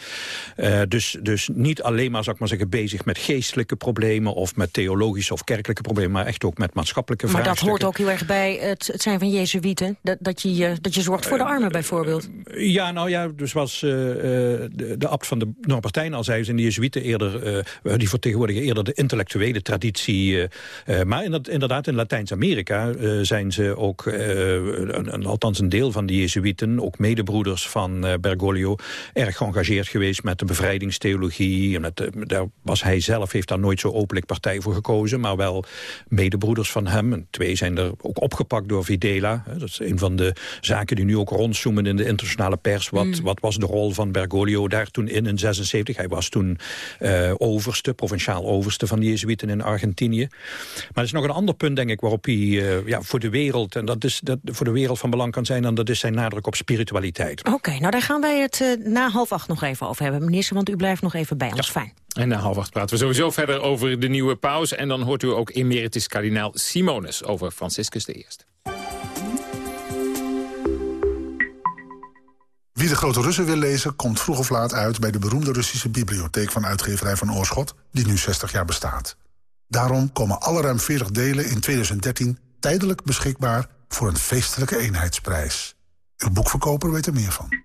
Uh, dus, dus niet alleen maar, zou ik maar zeggen, bezig met geestelijke problemen... of met theologische of kerkelijke problemen... maar echt ook met maatschappelijke maar vraagstukken. Maar dat hoort ook heel erg bij het, het zijn van Jezuïeten? Dat, dat, je, dat je zorgt voor de armen bijvoorbeeld? Uh, ja, nou ja, dus was de, de abt van de Noorpartijn al zei... zijn de Jezuïeten eerder, die vertegenwoordigen eerder de intellectuele traditie. maar inderdaad, in Latijns-Amerika zijn ze ook... Althans een deel van de Jezuïeten, ook medebroeders van Bergoglio... erg erg geëngageerd geweest met de bevrijdingstheologie. En met de, daar was hij zelf, heeft daar nooit zo openlijk partij voor gekozen, maar wel medebroeders van hem. En twee zijn er ook opgepakt door Videla. Dat is een van de zaken die nu ook rondzoomen in de internationale pers. Wat, Mm. wat was de rol van Bergoglio daar toen in, in 76? Hij was toen eh, overste, provinciaal overste van de Jezuïeten in Argentinië. Maar er is nog een ander punt, denk ik, waarop hij eh, ja, voor de wereld... en dat is dat voor de wereld van belang kan zijn... en dat is zijn nadruk op spiritualiteit. Oké, nou daar gaan wij het eh, na half acht nog even over hebben. Minister, want u blijft nog even bij ons. Fijn. En na half acht praten we sowieso verder over de nieuwe paus. En dan hoort u ook emeritus kardinaal Simonis over Franciscus I. Wie de grote Russen wil lezen, komt vroeg of laat uit... bij de beroemde Russische bibliotheek van uitgeverij van Oorschot... die nu 60 jaar bestaat. Daarom komen alle ruim 40 delen in 2013 tijdelijk beschikbaar... voor een feestelijke eenheidsprijs. Uw boekverkoper weet er meer van.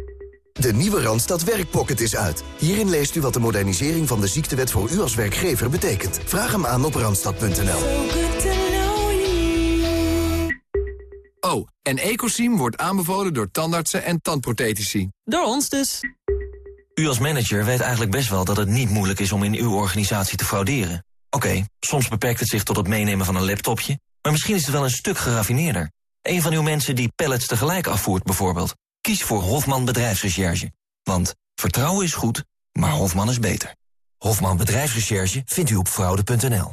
De nieuwe Randstad Werkpocket is uit. Hierin leest u wat de modernisering van de ziektewet voor u als werkgever betekent. Vraag hem aan op randstad.nl. Oh, en Ecosim wordt aanbevolen door tandartsen en tandprothetici. Door ons dus. U als manager weet eigenlijk best wel dat het niet moeilijk is om in uw organisatie te frauderen. Oké, soms beperkt het zich tot het meenemen van een laptopje, maar misschien is het wel een stuk geraffineerder. Een van uw mensen die pallets tegelijk afvoert bijvoorbeeld. Kies voor Hofman Bedrijfsrecherche. Want vertrouwen is goed, maar Hofman is beter. Hofman Bedrijfsrecherche vindt u op fraude.nl.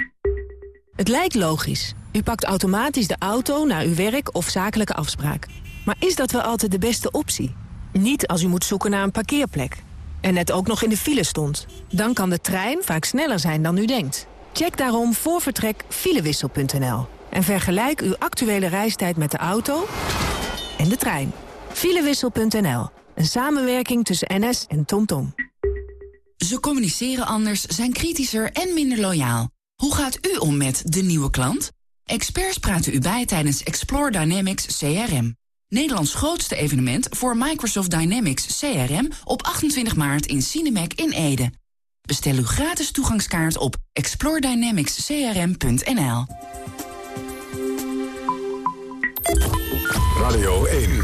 Het lijkt logisch. U pakt automatisch de auto naar uw werk of zakelijke afspraak. Maar is dat wel altijd de beste optie? Niet als u moet zoeken naar een parkeerplek. En net ook nog in de file stond. Dan kan de trein vaak sneller zijn dan u denkt. Check daarom voor vertrek filewissel.nl. En vergelijk uw actuele reistijd met de auto en de trein. Filewissel.nl. Een samenwerking tussen NS en TomTom. Ze communiceren anders, zijn kritischer en minder loyaal. Hoe gaat u om met de nieuwe klant? Experts praten u bij tijdens Explore Dynamics CRM. Nederlands grootste evenement voor Microsoft Dynamics CRM op 28 maart in Cinemac in Ede. Bestel uw gratis toegangskaart op exploredynamicscrm.nl. Radio 1, het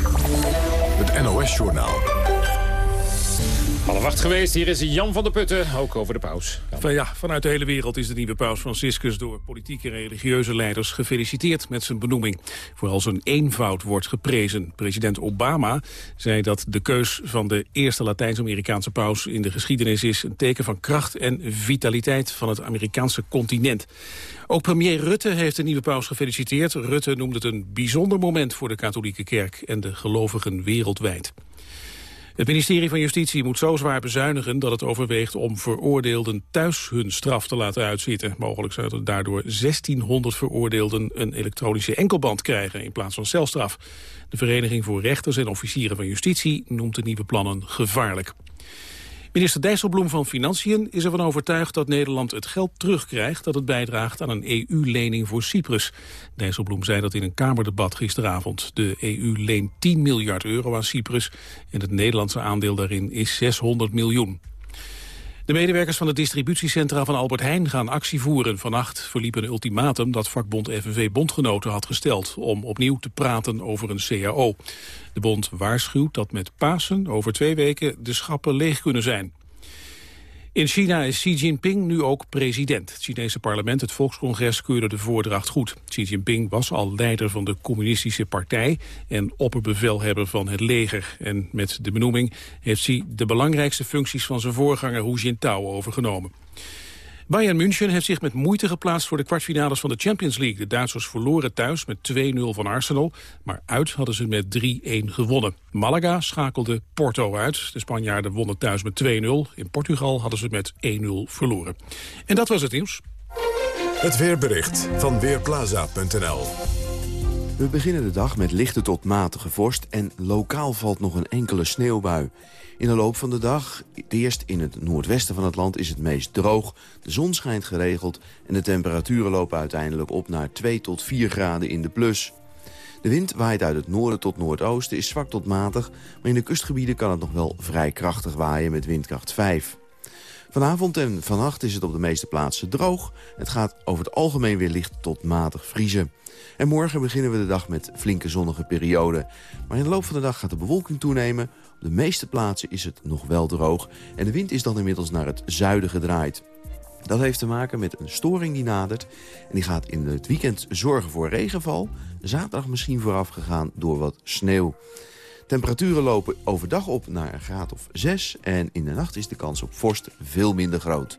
NOS-journaal. Half acht geweest, hier is Jan van der Putten, ook over de paus. Van, ja, vanuit de hele wereld is de nieuwe paus Franciscus door politieke en religieuze leiders gefeliciteerd met zijn benoeming. Vooral zijn eenvoud wordt geprezen. President Obama zei dat de keus van de eerste Latijns-Amerikaanse paus in de geschiedenis is een teken van kracht en vitaliteit van het Amerikaanse continent. Ook premier Rutte heeft de nieuwe paus gefeliciteerd. Rutte noemde het een bijzonder moment voor de katholieke kerk en de gelovigen wereldwijd. Het ministerie van Justitie moet zo zwaar bezuinigen dat het overweegt om veroordeelden thuis hun straf te laten uitzitten. Mogelijk zouden daardoor 1600 veroordeelden een elektronische enkelband krijgen in plaats van celstraf. De Vereniging voor Rechters en Officieren van Justitie noemt de nieuwe plannen gevaarlijk. Minister Dijsselbloem van Financiën is ervan overtuigd dat Nederland het geld terugkrijgt dat het bijdraagt aan een EU-lening voor Cyprus. Dijsselbloem zei dat in een Kamerdebat gisteravond. De EU leent 10 miljard euro aan Cyprus en het Nederlandse aandeel daarin is 600 miljoen. De medewerkers van de distributiecentra van Albert Heijn gaan actie voeren. Vannacht verliep een ultimatum dat vakbond FNV Bondgenoten had gesteld... om opnieuw te praten over een CAO. De bond waarschuwt dat met Pasen over twee weken de schappen leeg kunnen zijn. In China is Xi Jinping nu ook president. Het Chinese parlement, het volkscongres, keurde de voordracht goed. Xi Jinping was al leider van de communistische partij... en opperbevelhebber van het leger. En met de benoeming heeft Xi de belangrijkste functies... van zijn voorganger Hu Jintao overgenomen. Bayern München heeft zich met moeite geplaatst voor de kwartfinales van de Champions League. De Duitsers verloren thuis met 2-0 van Arsenal, maar uit hadden ze met 3-1 gewonnen. Malaga schakelde Porto uit. De Spanjaarden wonnen thuis met 2-0. In Portugal hadden ze met 1-0 verloren. En dat was het nieuws. Het weerbericht van Weerplaza.nl We beginnen de dag met lichte tot matige vorst en lokaal valt nog een enkele sneeuwbui. In de loop van de dag, eerst in het noordwesten van het land, is het meest droog. De zon schijnt geregeld en de temperaturen lopen uiteindelijk op naar 2 tot 4 graden in de plus. De wind waait uit het noorden tot noordoosten, is zwak tot matig... maar in de kustgebieden kan het nog wel vrij krachtig waaien met windkracht 5. Vanavond en vannacht is het op de meeste plaatsen droog. Het gaat over het algemeen weer licht tot matig vriezen. En morgen beginnen we de dag met flinke zonnige perioden. Maar in de loop van de dag gaat de bewolking toenemen. De meeste plaatsen is het nog wel droog. En de wind is dan inmiddels naar het zuiden gedraaid. Dat heeft te maken met een storing die nadert. En die gaat in het weekend zorgen voor regenval. Zaterdag misschien vooraf gegaan door wat sneeuw. Temperaturen lopen overdag op naar een graad of 6. En in de nacht is de kans op vorst veel minder groot.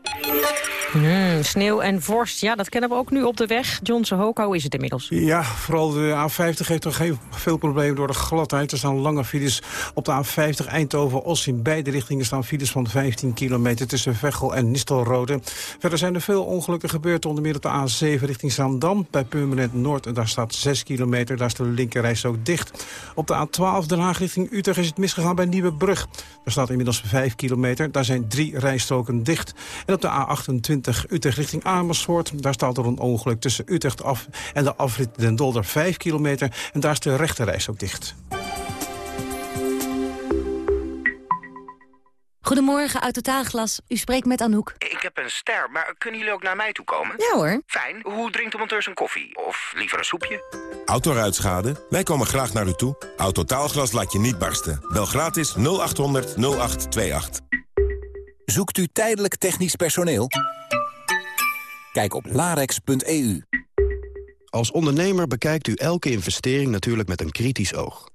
Hmm, sneeuw en vorst, ja, dat kennen we ook nu op de weg. John Sohoka, hoe is het inmiddels? Ja, vooral de A50 heeft toch geen veel problemen door de gladheid. Er staan lange files op de A50 Eindhoven-Os. In beide richtingen staan files van 15 kilometer tussen Veghel en Nistelrode. Verder zijn er veel ongelukken gebeurd, onder meer op de A7 richting Zaandam. Bij Purmerend Noord, daar staat 6 kilometer, daar is de linkerreis ook dicht. Op de A12 Den Haag richting Utrecht is het misgegaan bij Nieuwebrug. Daar staat inmiddels 5 kilometer, daar zijn drie rijstroken dicht. En op de A28 Utrecht richting Amersfoort. Daar staat er een ongeluk tussen Utrecht af en de afrit Den Dolder 5 kilometer. En daar is de rechterreis ook dicht. Goedemorgen, uit Totaalglas. U spreekt met Anouk. Ik heb een ster, maar kunnen jullie ook naar mij toe komen? Ja hoor. Fijn. Hoe drinkt de monteur zijn koffie? Of liever een soepje? Autoruitschade? Wij komen graag naar u toe. Autotaalglas laat je niet barsten. Bel gratis 0800 0828. Zoekt u tijdelijk technisch personeel? Kijk op larex.eu. Als ondernemer bekijkt u elke investering natuurlijk met een kritisch oog.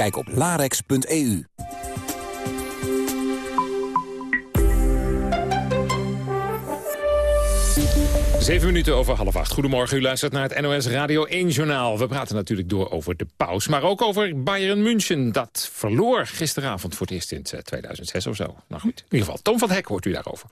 Kijk op larex.eu. Zeven minuten over half acht. Goedemorgen, u luistert naar het NOS Radio 1-journaal. We praten natuurlijk door over de paus, maar ook over Bayern München. Dat verloor gisteravond voor het eerst in 2006 of zo. Nou goed, in ieder geval, Tom van Hek hoort u daarover.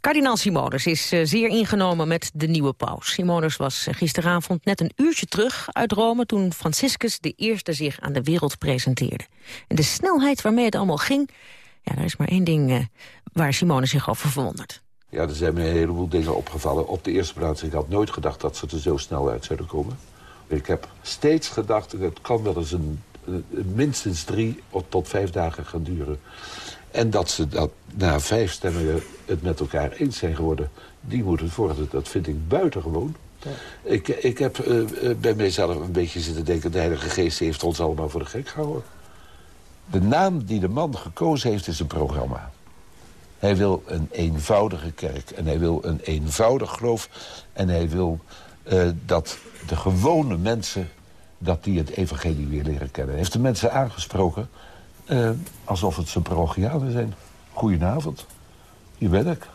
Kardinaal Simonus is uh, zeer ingenomen met de nieuwe paus. Simonus was uh, gisteravond net een uurtje terug uit Rome... toen Franciscus de eerste zich aan de wereld presenteerde. En de snelheid waarmee het allemaal ging... ja, daar is maar één ding uh, waar Simonus zich over verwondert. Ja, er zijn me een heleboel dingen opgevallen. Op de eerste plaats, ik had nooit gedacht dat ze er zo snel uit zouden komen. Ik heb steeds gedacht, het kan wel eens een, minstens drie tot vijf dagen gaan duren. En dat ze dat na vijf stemmen het met elkaar eens zijn geworden... die moeten het vorderen. Dat vind ik buitengewoon. Ja. Ik, ik heb uh, bij mijzelf een beetje zitten denken... de Heilige Geest heeft ons allemaal voor de gek gehouden. De naam die de man gekozen heeft is een programma. Hij wil een eenvoudige kerk. En hij wil een eenvoudig geloof. En hij wil uh, dat de gewone mensen... dat die het evangelie weer leren kennen. Hij heeft de mensen aangesproken... Uh, alsof het zijn parochianen zijn. Goedenavond, hier ben ik.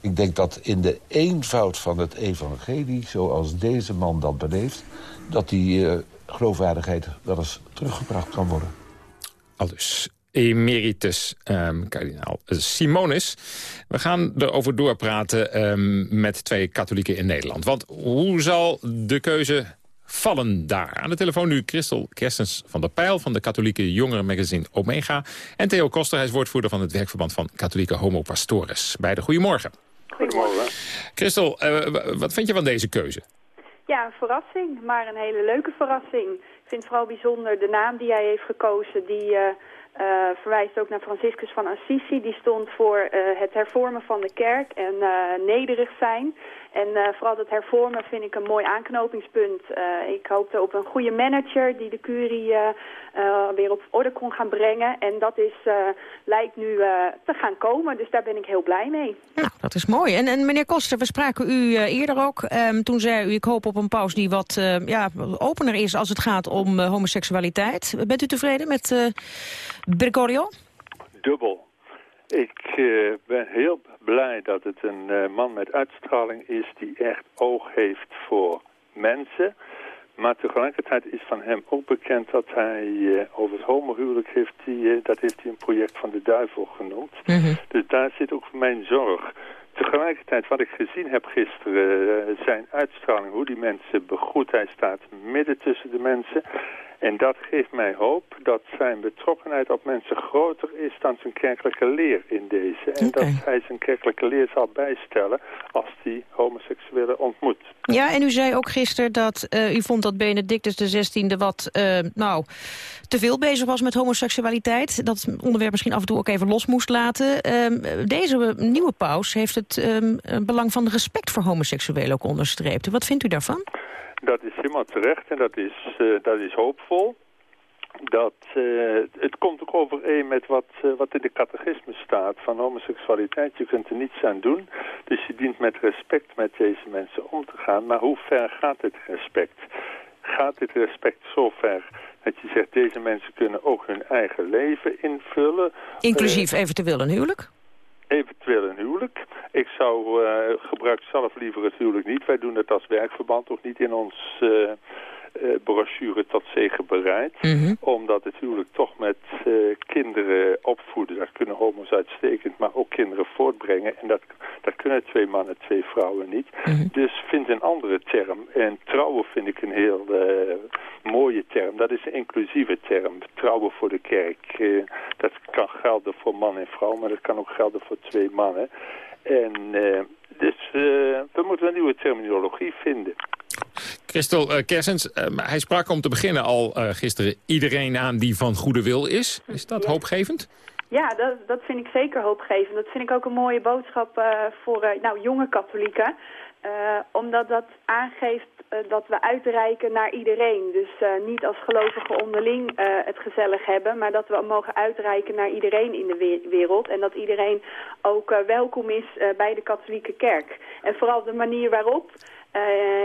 Ik denk dat in de eenvoud van het evangelie, zoals deze man dat beleeft... dat die uh, geloofwaardigheid wel eens teruggebracht kan worden. Al dus emeritus um, kardinaal Simonis. We gaan erover doorpraten um, met twee katholieken in Nederland. Want hoe zal de keuze vallen daar. Aan de telefoon nu Christel Kerstens van der Pijl... van de katholieke jongerenmagazine Omega. En Theo Koster, hij is woordvoerder van het werkverband... van katholieke homopastores. Beide goedemorgen. Goedemorgen. Christel, uh, wat vind je van deze keuze? Ja, een verrassing, maar een hele leuke verrassing. Ik vind vooral bijzonder de naam die hij heeft gekozen... die uh, Uh, verwijst ook naar Franciscus van Assisi. Die stond voor uh, het hervormen van de kerk en uh, nederig zijn. En uh, vooral dat hervormen vind ik een mooi aanknopingspunt. Uh, ik hoopte op een goede manager die de curie uh, weer op orde kon gaan brengen. En dat is, lijkt nu te gaan komen, dus daar ben ik heel blij mee. Nou, dat is mooi. En, en meneer Koster, we spraken u eerder ook. Um, toen zei u, ik hoop op een paus die wat ja, opener is als het gaat om homoseksualiteit. Bent u tevreden met Gregorio? Dubbel. Ik uh, ben heel blij dat het een uh, man met uitstraling is die echt oog heeft voor mensen. Maar tegelijkertijd is van hem ook bekend dat hij uh, over het homohuwelijk heeft, die, dat heeft hij een project van de duivel genoemd. Mm -hmm. Dus daar zit ook mijn zorg. Tegelijkertijd, wat ik gezien heb gisteren, zijn uitstraling, hoe die mensen begroet. Hij staat midden tussen de mensen. En dat geeft mij hoop dat zijn betrokkenheid op mensen groter is dan zijn kerkelijke leer in deze. En okay. dat hij zijn kerkelijke leer zal bijstellen als hij homoseksuelen ontmoet. Ja, en u zei ook gisteren dat uh, u vond dat Benedictus XVI wat, uh, nou, te veel bezig was met homoseksualiteit. Dat onderwerp misschien af en toe ook even los moest laten. Uh, deze nieuwe paus heeft het belang van respect voor homoseksuelen ook onderstreept. Wat vindt u daarvan? Dat is helemaal terecht en dat is, uh, dat is hoopvol. Dat, uh, het komt ook overeen met wat, uh, wat in de catechisme staat van homoseksualiteit. Je kunt er niets aan doen, dus je dient met respect met deze mensen om te gaan. Maar hoe ver gaat dit respect? Gaat dit respect zo ver dat je zegt deze mensen kunnen ook hun eigen leven invullen? Inclusief eventueel een huwelijk? Eventueel een huwelijk. Ik zou uh, gebruik zelf liever het huwelijk niet. Wij doen het als werkverband ook niet in ons uh, uh, brochure tot zegen bereid. Mm -hmm. Omdat het huwelijk toch met kinderen opvoeden. Daar kunnen homo's uitstekend, maar ook kinderen voortbrengen. En dat, dat kunnen twee mannen, twee vrouwen niet. Mm -hmm. Dus vind een andere term. En trouwen vind ik een heel mooie term. Dat is een inclusieve term. Trouwen voor de kerk. dat kan gelden voor man en vrouw, maar dat kan ook gelden voor twee mannen. En uh, dus uh, we moeten een nieuwe terminologie vinden. Christel uh, Kersens, hij sprak om te beginnen al gisteren iedereen aan die van goede wil is. Is dat ja. hoopgevend? Ja, dat, dat vind ik zeker hoopgevend. Dat vind ik ook een mooie boodschap voor nou, jonge katholieken. omdat dat aangeeft dat we uitreiken naar iedereen. Dus uh, niet als gelovigen onderling uh, het gezellig hebben, maar dat we mogen uitreiken naar iedereen in de we wereld. En dat iedereen ook welkom is bij de katholieke kerk. En vooral de manier waarop,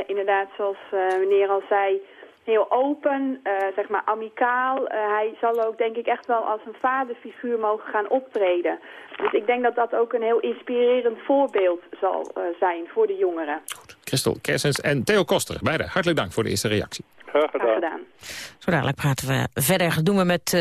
inderdaad zoals meneer al zei, heel open, uh, zeg maar amicaal. Uh, hij zal ook denk ik echt wel als een vaderfiguur mogen gaan optreden. Dus ik denk dat dat ook een heel inspirerend voorbeeld zal uh, zijn voor de jongeren. Goed. Christel Kersens en Theo Koster, beide hartelijk dank voor de eerste reactie. Graag gedaan. Graag gedaan. Zo dadelijk praten we verder. doen we met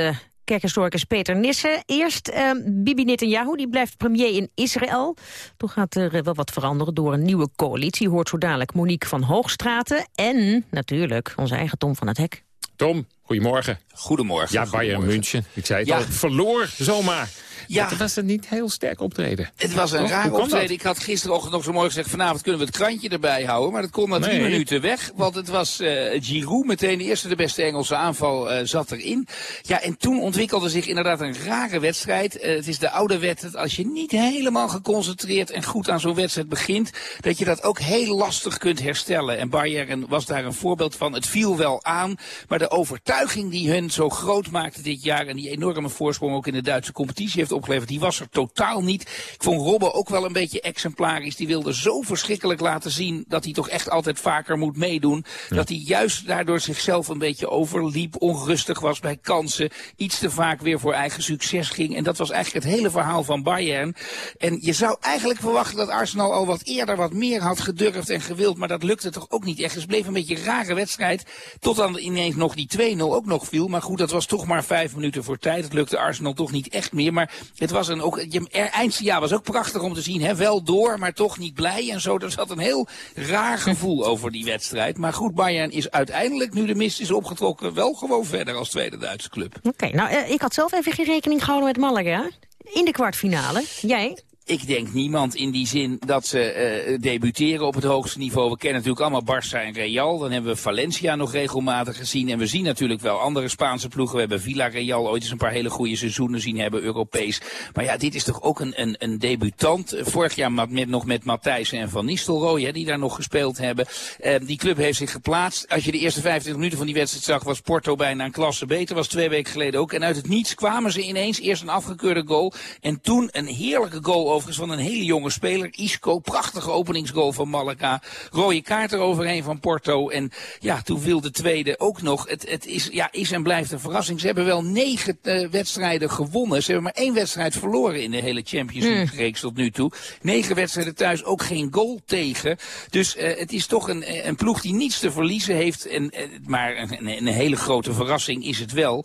kerkhistoricus Peter Nissen. Eerst uh, Bibi Netanyahu, die blijft premier in Israël. Toen gaat er uh, wel wat veranderen door een nieuwe coalitie. Hoort zo dadelijk Monique van Hoogstraten. En natuurlijk onze eigen Tom van het Hek. Tom, goedemorgen. Goedemorgen. Ja, Bayern München. Ik zei het ja. al, verloor zomaar. Ja. Het was het niet heel sterk optreden. Het was een Toch? raar optreden. Ik had gisterochtend nog zo mooi gezegd... vanavond kunnen we het krantje erbij houden. Maar dat kon na drie nee. minuten weg. Want het was uh, Giroud. Meteen de eerste de beste Engelse aanval uh, zat erin. Ja, en toen ontwikkelde zich inderdaad een rare wedstrijd. Uh, het is de oude wet dat als je niet helemaal geconcentreerd... en goed aan zo'n wedstrijd begint... dat je dat ook heel lastig kunt herstellen. En Bayern was daar een voorbeeld van. Het viel wel aan. Maar de overtuiging die hun zo groot maakte dit jaar... en die enorme voorsprong ook in de Duitse competitie heeft opgeleverd. Die was er totaal niet. Ik vond Robben ook wel een beetje exemplarisch. Die wilde zo verschrikkelijk laten zien dat hij toch echt altijd vaker moet meedoen. Ja. Dat hij juist daardoor zichzelf een beetje overliep. Onrustig was bij kansen. Iets te vaak weer voor eigen succes ging. En dat was eigenlijk het hele verhaal van Bayern. En je zou eigenlijk verwachten dat Arsenal al wat eerder wat meer had gedurfd en gewild. Maar dat lukte toch ook niet echt. Dus het bleef een beetje een rare wedstrijd. Tot dan ineens nog die 2-0 ook nog viel. Maar goed, dat was toch maar vijf minuten voor tijd. Het lukte Arsenal toch niet echt meer. Maar het was een ook, je, eindste was ook prachtig om te zien. Hè? Wel door, maar toch niet blij en zo. Er zat een heel raar gevoel (laughs) over die wedstrijd. Maar goed, Bayern is uiteindelijk, nu de mist is opgetrokken, wel gewoon verder als tweede Duitse club. Oké, okay, nou, uh, ik had zelf even geen rekening gehouden met Malaga. In de kwartfinale. Jij? Ik denk niemand in die zin dat ze uh, debuteren op het hoogste niveau. We kennen natuurlijk allemaal Barça en Real. Dan hebben we Valencia nog regelmatig gezien. En we zien natuurlijk wel andere Spaanse ploegen. We hebben Villarreal ooit eens een paar hele goede seizoenen zien hebben, Europees. Maar ja, dit is toch ook een, een, een debutant. Vorig jaar met, nog met Matthijs en Van Nistelrooy, hè, die daar nog gespeeld hebben. Uh, die club heeft zich geplaatst. Als je de eerste 25 minuten van die wedstrijd zag, was Porto bijna een klasse beter. Was twee weken geleden ook. En uit het niets kwamen ze ineens. Eerst een afgekeurde goal. En toen een heerlijke goal overigens van een hele jonge speler. Isco, prachtige openingsgoal van Malaga. Rode kaart eroverheen van Porto. En ja, toen viel de tweede ook nog. Het, het is, ja, is en blijft een verrassing. Ze hebben wel negen uh, wedstrijden gewonnen. Ze hebben maar één wedstrijd verloren in de hele Champions League mm. reeks tot nu toe. Negen wedstrijden thuis, ook geen goal tegen. Dus uh, het is toch een, een ploeg die niets te verliezen heeft. En, maar een, een, hele grote verrassing is het wel.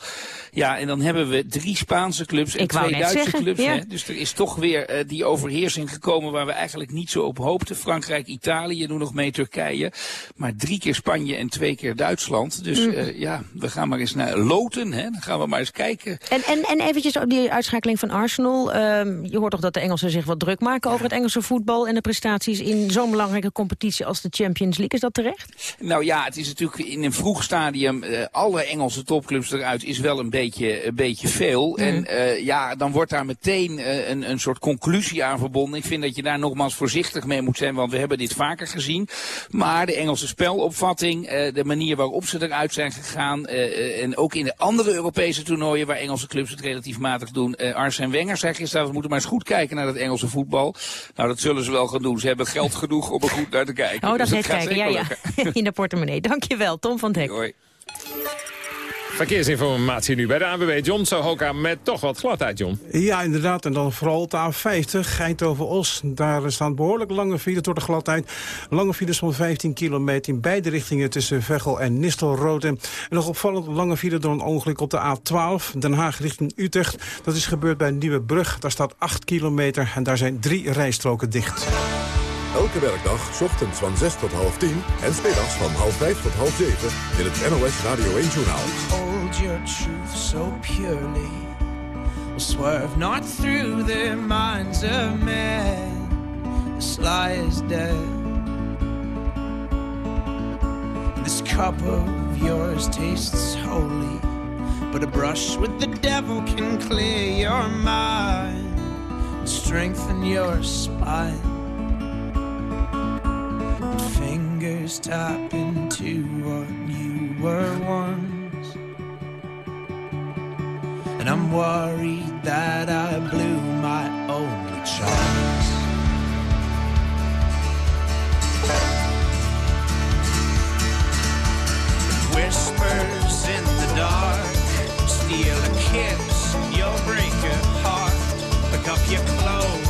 Ja, en dan hebben we drie Spaanse clubs en Ik twee Duitse zeggen, clubs. ja. Hè? Dus er is toch weer uh, die overheersing gekomen waar we eigenlijk niet zo op hoopten. Frankrijk, Italië doen nog mee, Turkije. Maar drie keer Spanje en twee keer Duitsland. Dus Mm. uh, ja, we gaan maar eens naar Loten. Hè? Dan gaan we maar eens kijken. En, en, en eventjes op die uitschakeling van Arsenal. Um, je hoort toch dat de Engelsen zich wat druk maken over het Engelse voetbal... en de prestaties in zo'n belangrijke competitie als de Champions League. Is dat terecht? Nou ja, het is natuurlijk in een vroeg stadium... Uh, alle Engelse topclubs eruit is wel een beetje, een beetje veel. Mm. En uh, ja, dan wordt daar meteen een, een soort conclusie aan verbonden. Ik vind dat je daar nogmaals voorzichtig mee moet zijn, want we hebben dit vaker gezien. Maar de Engelse spelopvatting, uh, de manier waarop ze eruit zijn gegaan... Uh, en ook in de andere Europese toernooien waar Engelse clubs het relatief matig doen... Uh, Arsène Wenger zei gisteren, we moeten maar eens goed kijken naar het Engelse voetbal. Nou, dat zullen ze wel gaan doen. Ze hebben geld genoeg om er goed naar te kijken. Oh, dat dus heet kijken, ja, ja. (laughs) In de portemonnee. Dankjewel, Tom van Dek. Hoi. Verkeersinformatie nu bij de ANWB. John Sohoka met toch wat gladheid, John. Ja, inderdaad. En dan vooral op de A50, Eindhoven-Os. Daar staan behoorlijk lange files door de gladheid. Lange files van 15 kilometer in beide richtingen tussen Veghel en Nistelrode. En nog opvallend lange file door een ongeluk op de A12. Den Haag richting Utrecht. Dat is gebeurd bij Nieuwebrug. Daar staat 8 kilometer en daar zijn drie rijstroken dicht. Elke werkdag, 's ochtends van 6 tot half 10 en smiddags van half 5 tot half 7 in het NOS Radio 1 Journaal. Hold your truth so purely. Will swerve not through the minds of men. The sly is dead. This cup of yours tastes holy. But a brush with the devil can clear your mind. And strengthen your spine. fingers tap into what you were once. And I'm worried that I blew my only chance. Whispers in the dark, steal a kiss, you'll break a heart. Pick up your clothes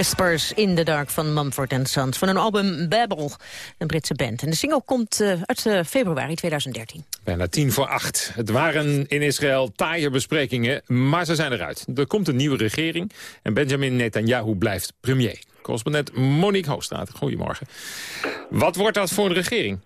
Whispers in the Dark van Mumford Sons. Van hun album Babel, een Britse band. En de single komt uh, uit uh, februari 2013. Bijna tien voor acht. Het waren in Israël taaie besprekingen, maar ze zijn eruit. Er komt een nieuwe regering en Benjamin Netanyahu blijft premier. Correspondent Monique Hoogstraat, goedemorgen. Wat wordt dat voor een regering?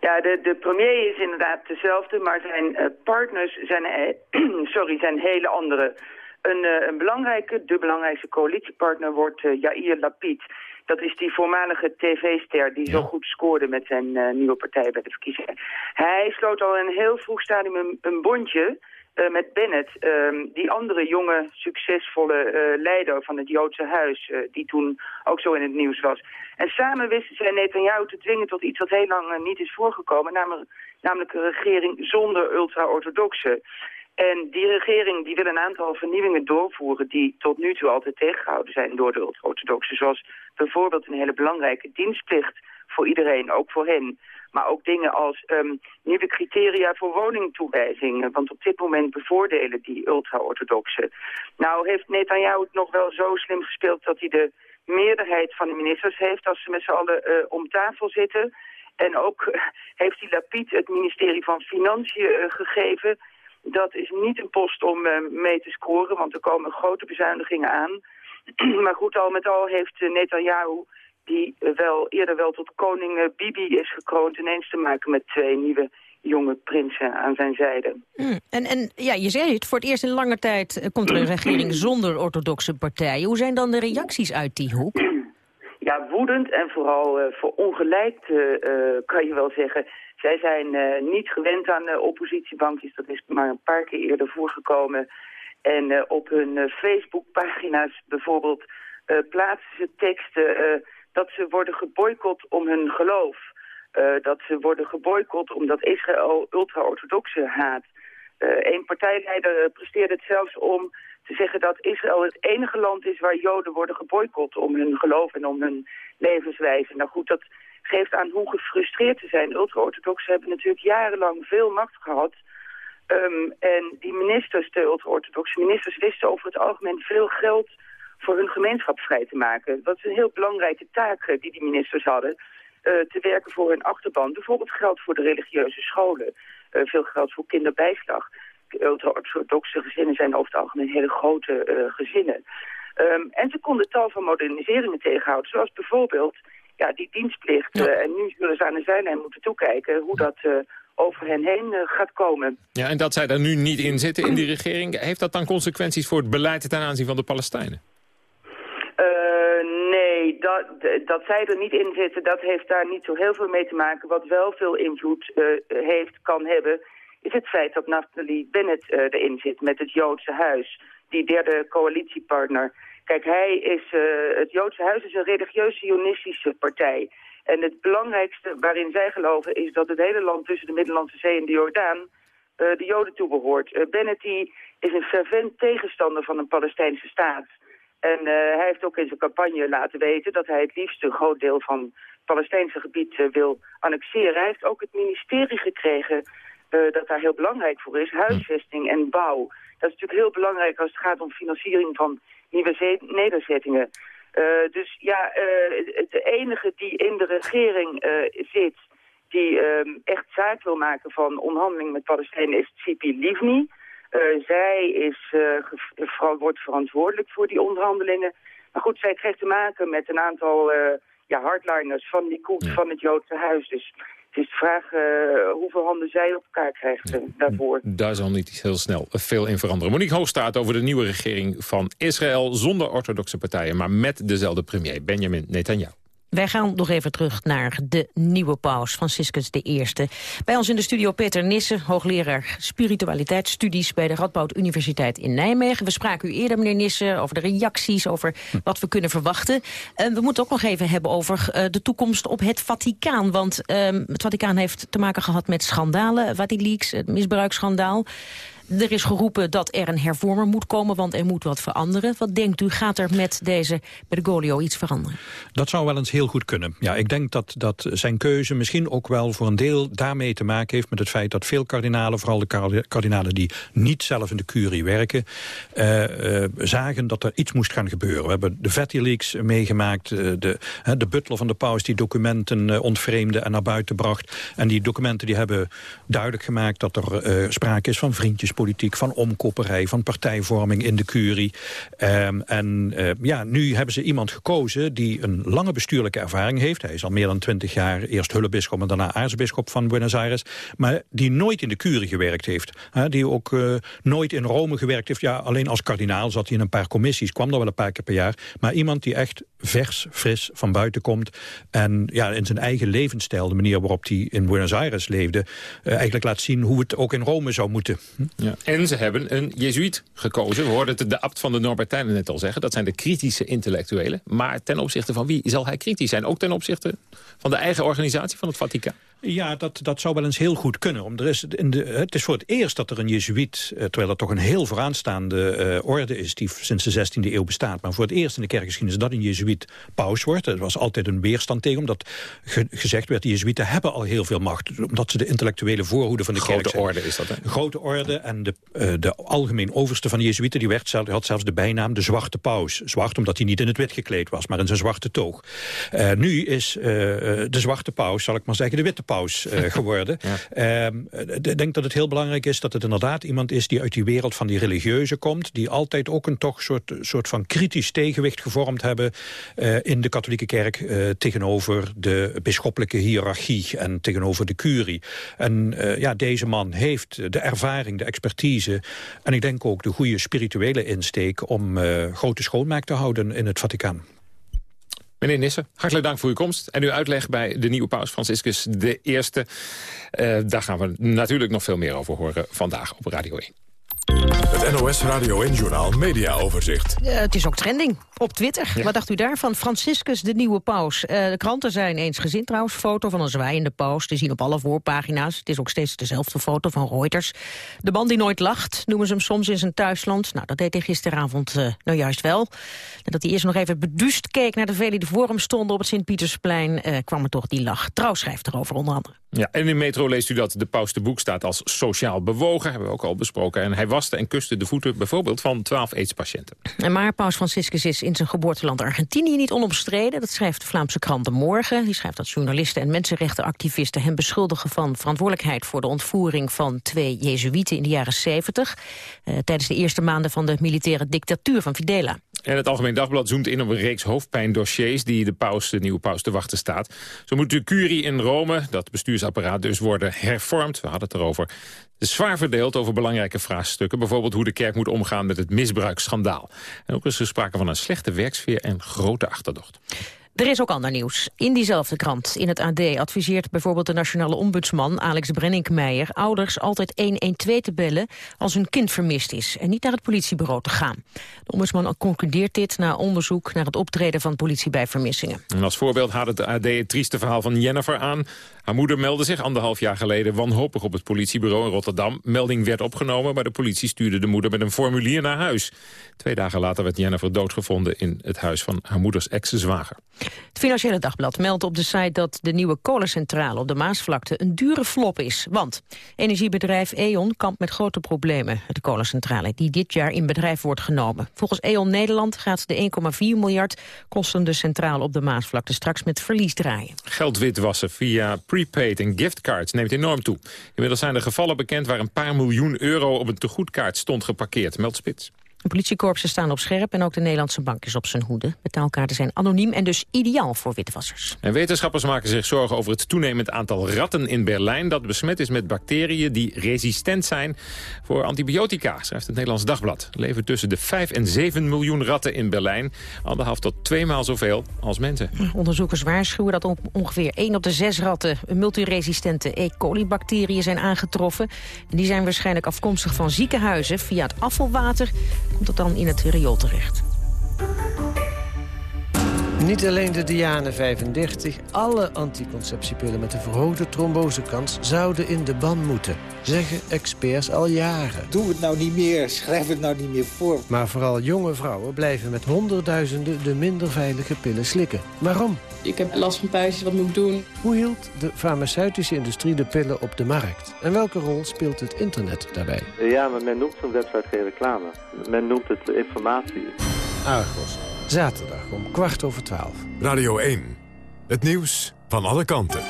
Ja, de, de premier is inderdaad dezelfde, maar zijn uh, partners zijn, (clears throat) sorry, zijn hele andere. Een, uh, een, belangrijke, de belangrijkste coalitiepartner wordt uh, Yair Lapid. Dat is die voormalige tv-ster die ja. zo goed scoorde met zijn nieuwe partij bij de verkiezingen. Hij sloot al in een heel vroeg stadium een, een bondje uh, met Bennett, uh, die andere jonge, succesvolle leider van het Joodse huis, die toen ook zo in het nieuws was. En samen wisten zij Netanyahu te dwingen tot iets wat heel lang niet is voorgekomen, namelijk, namelijk een regering zonder ultra-orthodoxen. En die regering die wil een aantal vernieuwingen doorvoeren die tot nu toe altijd tegengehouden zijn door de ultra-orthodoxen. Zoals bijvoorbeeld een hele belangrijke dienstplicht voor iedereen, ook voor hen. Maar ook dingen als um, nieuwe criteria voor woningtoewijzingen. Want op dit moment bevoordelen die ultra-orthodoxen. Nou heeft Netanyahu het nog wel zo slim gespeeld dat hij de meerderheid van de ministers heeft als ze met z'n allen uh, om tafel zitten. En ook uh, heeft hij Lapid het ministerie van Financiën gegeven. Dat is niet een post om mee te scoren, want er komen grote bezuinigingen aan. (clears throat) maar goed, al met al heeft Netanyahu die wel eerder wel tot koning Bibi is gekroond... ineens te maken met twee nieuwe jonge prinsen aan zijn zijde. Mm. En, en ja, je zei het, voor het eerst in lange tijd komt er een (clears throat) regering zonder orthodoxe partijen. Hoe zijn dan de reacties uit die hoek? (clears throat) Ja, woedend en vooral uh, verongelijkt uh, kan je wel zeggen. Zij zijn niet gewend aan oppositiebankjes, dat is maar een paar keer eerder voorgekomen. En op hun Facebookpagina's bijvoorbeeld plaatsen ze teksten dat ze worden geboycott om hun geloof. Dat ze worden geboycott omdat Israël ultra-orthodoxe haat. Een uh, partijleider presteerde het zelfs om te zeggen dat Israël het enige land is waar Joden worden geboycott om hun geloof en om hun levenswijze. Nou goed, dat geeft aan hoe gefrustreerd ze zijn. Ultra-orthodoxen hebben natuurlijk jarenlang veel macht gehad. Um, en die ministers, de ultra-orthodoxe ministers, wisten over het algemeen veel geld voor hun gemeenschap vrij te maken. Dat is een heel belangrijke taak uh, die die ministers hadden. Te werken voor hun achterban. Bijvoorbeeld geld voor de religieuze scholen. Uh, veel geld voor kinderbijslag. Ultra-orthodoxe gezinnen zijn over het algemeen hele grote gezinnen. Um, en ze konden tal van moderniseringen tegenhouden. Zoals bijvoorbeeld ja, die dienstplicht. Ja. en nu zullen ze aan de zijlijn moeten toekijken hoe dat over hen heen gaat komen. Ja, en dat zij daar nu niet in zitten in die regering... heeft dat dan consequenties voor het beleid ten aanzien van de Palestijnen? Dat, dat zij er niet in zitten, dat heeft daar niet zo heel veel mee te maken. Wat wel veel invloed uh, heeft, kan hebben, is het feit dat Naftali Bennett uh, erin zit met het Joodse Huis. Die derde coalitiepartner. Kijk, hij is, het Joodse Huis is een religieuze-sionistische partij. En het belangrijkste waarin zij geloven is dat het hele land tussen de Middellandse Zee en de Jordaan de Joden toebehoort. Bennett is een fervent tegenstander van een Palestijnse staat. En uh, hij heeft ook in zijn campagne laten weten dat hij het liefst een groot deel van het Palestijnse gebied uh, wil annexeren. Hij heeft ook het ministerie gekregen uh, dat daar heel belangrijk voor is, huisvesting en bouw. Dat is natuurlijk heel belangrijk als het gaat om financiering van nieuwe nederzettingen. dus ja, de enige die in de regering zit, die echt zaak wil maken van onderhandeling met Palestijnen, is Tzipi Livni. Uh, zij is, uh, wordt verantwoordelijk voor die onderhandelingen. Maar goed, zij krijgt te maken met een aantal uh, ja, hardliners van die koet ja. van het Joodse huis. Dus het is de vraag hoeveel handen zij op elkaar krijgt daarvoor. Daar zal niet heel snel veel in veranderen. Monique Hoogstaat over de nieuwe regering van Israël... zonder orthodoxe partijen, maar met dezelfde premier Benjamin Netanyahu. Wij gaan nog even terug naar de nieuwe paus, Franciscus I. Bij ons in de studio Peter Nissen, hoogleraar spiritualiteitsstudies bij de Radboud Universiteit in Nijmegen. We spraken u eerder, meneer Nissen, over de reacties, over wat we kunnen verwachten. Uh, we moeten ook nog even hebben over uh, de toekomst op het Vaticaan. Want uh, het Vaticaan heeft te maken gehad met schandalen, Vatileaks, het misbruiksschandaal. Er is geroepen dat er een hervormer moet komen, want er moet wat veranderen. Wat denkt u, gaat er met deze Bergoglio iets veranderen? Dat zou wel eens heel goed kunnen. Ja, ik denk dat, dat zijn keuze misschien ook wel voor een deel daarmee te maken heeft... met het feit dat veel kardinalen, vooral de kardinalen die niet zelf in de curie werken... Uh, uh, zagen dat er iets moest gaan gebeuren. We hebben de Vatican Leaks meegemaakt, uh, de, de butler van de paus die documenten ontvreemde en naar buiten bracht. En die documenten die hebben duidelijk gemaakt dat er sprake is van vriendjespolitiek... van omkopperij, van partijvorming in de curie. Ehm, en ja, nu hebben ze iemand gekozen die een lange bestuurlijke ervaring heeft. Hij is al meer dan twintig jaar eerst hullebisschop en daarna aartsbisschop van Buenos Aires. Maar die nooit in de curie gewerkt heeft. Die ook uh, nooit in Rome gewerkt heeft. Ja, alleen als kardinaal zat hij in een paar commissies. Kwam er wel een paar keer per jaar. Maar iemand die echt vers, fris van buiten komt. En ja, in zijn eigen levensstijl, de manier waarop hij in Buenos Aires leefde... Uh, eigenlijk laat zien hoe het ook in Rome zou moeten. Ja. En ze hebben een jezuïet gekozen. We hoorden het de abt van de Norbertijnen net al zeggen. Dat zijn de kritische intellectuelen. Maar ten opzichte van wie zal hij kritisch zijn? Ook ten opzichte van de eigen organisatie van het Vaticaan? Ja, dat, dat zou wel eens heel goed kunnen. Om, er is in de, het is voor het eerst dat er een jezuïet, eh, terwijl dat toch een heel vooraanstaande uh, orde is... die sinds de 16e eeuw bestaat, maar voor het eerst in de kerkgeschiedenis... dat een jezuïet paus wordt. Er was altijd een weerstand tegen, omdat ge, gezegd werd... de jezuïeten hebben al heel veel macht, omdat ze de intellectuele voorhoede van de grote kerk zijn. orde is dat, hè? Grote orde en de, uh, de algemeen overste van de jezuïeten... die werd zelf, had zelfs de bijnaam de zwarte paus. Zwart omdat hij niet in het wit gekleed was, maar in zijn zwarte toog. Uh, nu is de zwarte paus, zal ik maar zeggen, de witte paus uh, (laughs) geworden. ja. uh, ik denk dat het heel belangrijk is dat het inderdaad iemand is... die uit die wereld van die religieuze komt... die altijd ook een toch soort, soort van kritisch tegenwicht gevormd hebben... Uh, in de katholieke kerk uh, tegenover de bisschoppelijke hiërarchie... en tegenover de curie. En uh, ja, deze man heeft de ervaring, de expertise... en ik denk ook de goede spirituele insteek... om grote schoonmaak te houden in het Vaticaan. Meneer Nissen, hartelijk dank voor uw komst en uw uitleg bij de nieuwe paus Franciscus de Eerste. Uh, daar gaan we natuurlijk nog veel meer over horen vandaag op Radio 1. Het NOS Radio 1-journaal Media Overzicht. Uh, het is ook trending op Twitter. Ja. Wat dacht u daarvan? Franciscus, de nieuwe paus. Uh, de kranten zijn eensgezind trouwens. Foto van een zwaaiende paus te zien op alle voorpagina's. Het is ook steeds dezelfde foto van Reuters. De man die nooit lacht, noemen ze hem soms in zijn thuisland. Nou, dat deed hij gisteravond uh, nou juist wel. Nadat hij eerst nog even beduust keek naar de velen die voor hem stonden op het Sint-Pietersplein... kwam er toch die lach. Trouw schrijft erover onder andere. Ja, en in Metro leest u dat de paus te boek staat als sociaal bewogen. Hebben we ook al besproken. En hij waste en kuste de voeten bijvoorbeeld van 12 aidspatiënten. Maar paus Franciscus is in zijn geboorteland Argentinië niet onomstreden. Dat schrijft de Vlaamse krant De Morgen. Die schrijft dat journalisten en mensenrechtenactivisten hem beschuldigen van verantwoordelijkheid voor de ontvoering van twee jezuïeten in de jaren 70. Uh, tijdens de eerste maanden van de militaire dictatuur van Fidela. En het Algemeen Dagblad zoomt in op een reeks hoofdpijndossiers... die de, paus, de nieuwe paus te wachten staat. Zo moet de curie in Rome, dat bestuursapparaat dus, worden hervormd. We hadden het erover. Zwaar verdeeld over belangrijke vraagstukken. Bijvoorbeeld hoe de kerk moet omgaan met het misbruiksschandaal. En ook is er sprake van een slechte werksfeer en grote achterdocht. Er is ook ander nieuws. In diezelfde krant, in het AD, adviseert bijvoorbeeld de nationale ombudsman Alex Brenninkmeijer ouders altijd 112 te bellen als hun kind vermist is en niet naar het politiebureau te gaan. De ombudsman concludeert dit na onderzoek naar het optreden van politie bij vermissingen. En als voorbeeld haalt het AD het trieste verhaal van Jennifer aan. Haar moeder meldde zich anderhalf jaar geleden wanhopig op het politiebureau in Rotterdam. Melding werd opgenomen, maar de politie stuurde de moeder met een formulier naar huis. Twee dagen later werd Jennifer doodgevonden in het huis van haar moeders ex-zwager. Het Financiële Dagblad meldt op de site dat de nieuwe kolencentrale op de Maasvlakte een dure flop is. Want energiebedrijf E.ON kampt met grote problemen. De kolencentrale die dit jaar in bedrijf wordt genomen. Volgens E.ON Nederland gaat de 1,4 miljard kostende centrale op de Maasvlakte straks met verlies draaien. Geld witwassen via prepaid en giftcards neemt enorm toe. Inmiddels zijn er gevallen bekend waar een paar miljoen euro op een tegoedkaart stond geparkeerd, meldt Spits. De politiekorpsen staan op scherp en ook de Nederlandse bank is op zijn hoede. Betaalkaarten zijn anoniem en dus ideaal voor witwassers. En wetenschappers maken zich zorgen over het toenemend aantal ratten in Berlijn... dat besmet is met bacteriën die resistent zijn voor antibiotica, schrijft het Nederlands Dagblad. Er leven tussen de 5 en 7 miljoen ratten in Berlijn. Anderhalf tot tweemaal zoveel als mensen. Onderzoekers waarschuwen dat ongeveer 1 op de 6 ratten... multiresistente E. coli-bacteriën zijn aangetroffen. En die zijn waarschijnlijk afkomstig van ziekenhuizen via het afvalwater komt het dan in het riool terecht. Niet alleen de Diane 35, alle anticonceptiepillen met een verhoogde trombosekans zouden in de ban moeten, zeggen experts al jaren. Doe het nou niet meer, schrijf het nou niet meer voor. Maar vooral jonge vrouwen blijven met honderdduizenden de minder veilige pillen slikken. Waarom? Ik heb last van puistjes, wat moet ik doen? Hoe hield de farmaceutische industrie de pillen op de markt? En welke rol speelt het internet daarbij? Ja, maar men noemt zo'n website geen reclame. Men noemt het informatie. Argos, zaterdag om kwart over twaalf. Radio 1. Het nieuws van alle kanten.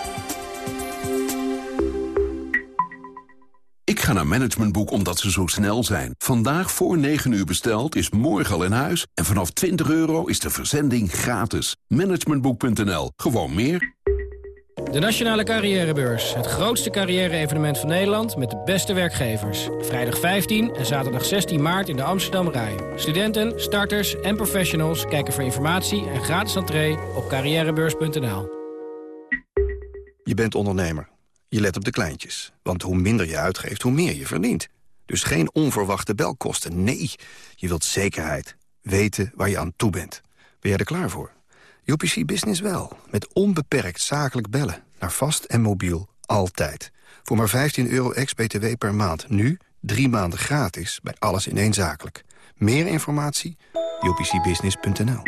Ik ga naar Managementboek omdat ze zo snel zijn. Vandaag voor 9 uur besteld is morgen al in huis. En vanaf 20 euro is de verzending gratis. Managementboek.nl. Gewoon meer. De Nationale Carrièrebeurs. Het grootste carrière-evenement van Nederland met de beste werkgevers. Vrijdag 15 en zaterdag 16 maart in de Amsterdam Rai. Studenten, starters en professionals kijken voor informatie en gratis entree op carrièrebeurs.nl. Je bent ondernemer. Je let op de kleintjes. Want hoe minder je uitgeeft, hoe meer je verdient. Dus geen onverwachte belkosten. Nee, je wilt zekerheid. Weten waar je aan toe bent. Ben jij er klaar voor? UPC Business wel. Met onbeperkt zakelijk bellen. Naar vast en mobiel. Altijd. Voor maar 15 euro ex-BTW per maand. Nu drie maanden gratis bij alles ineenzakelijk. Meer informatie? upcbusiness.nl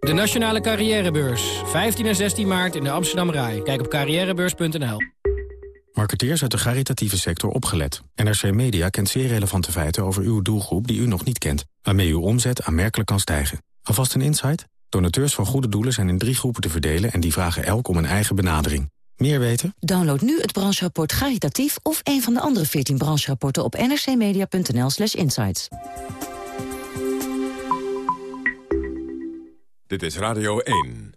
De Nationale Carrièrebeurs. 15 en 16 maart in de Amsterdam Rai. Kijk op carrièrebeurs.nl. Marketeers uit de caritatieve sector opgelet. NRC Media kent zeer relevante feiten over uw doelgroep die u nog niet kent. Waarmee uw omzet aanmerkelijk kan stijgen. Alvast een insight? Donateurs van goede doelen zijn in drie groepen te verdelen... en die vragen elk om een eigen benadering. Meer weten? Download nu het brancherapport Garitatief... of een van de andere 14 brancherapporten op nrcmedia.nl slash insights. Dit is Radio 1.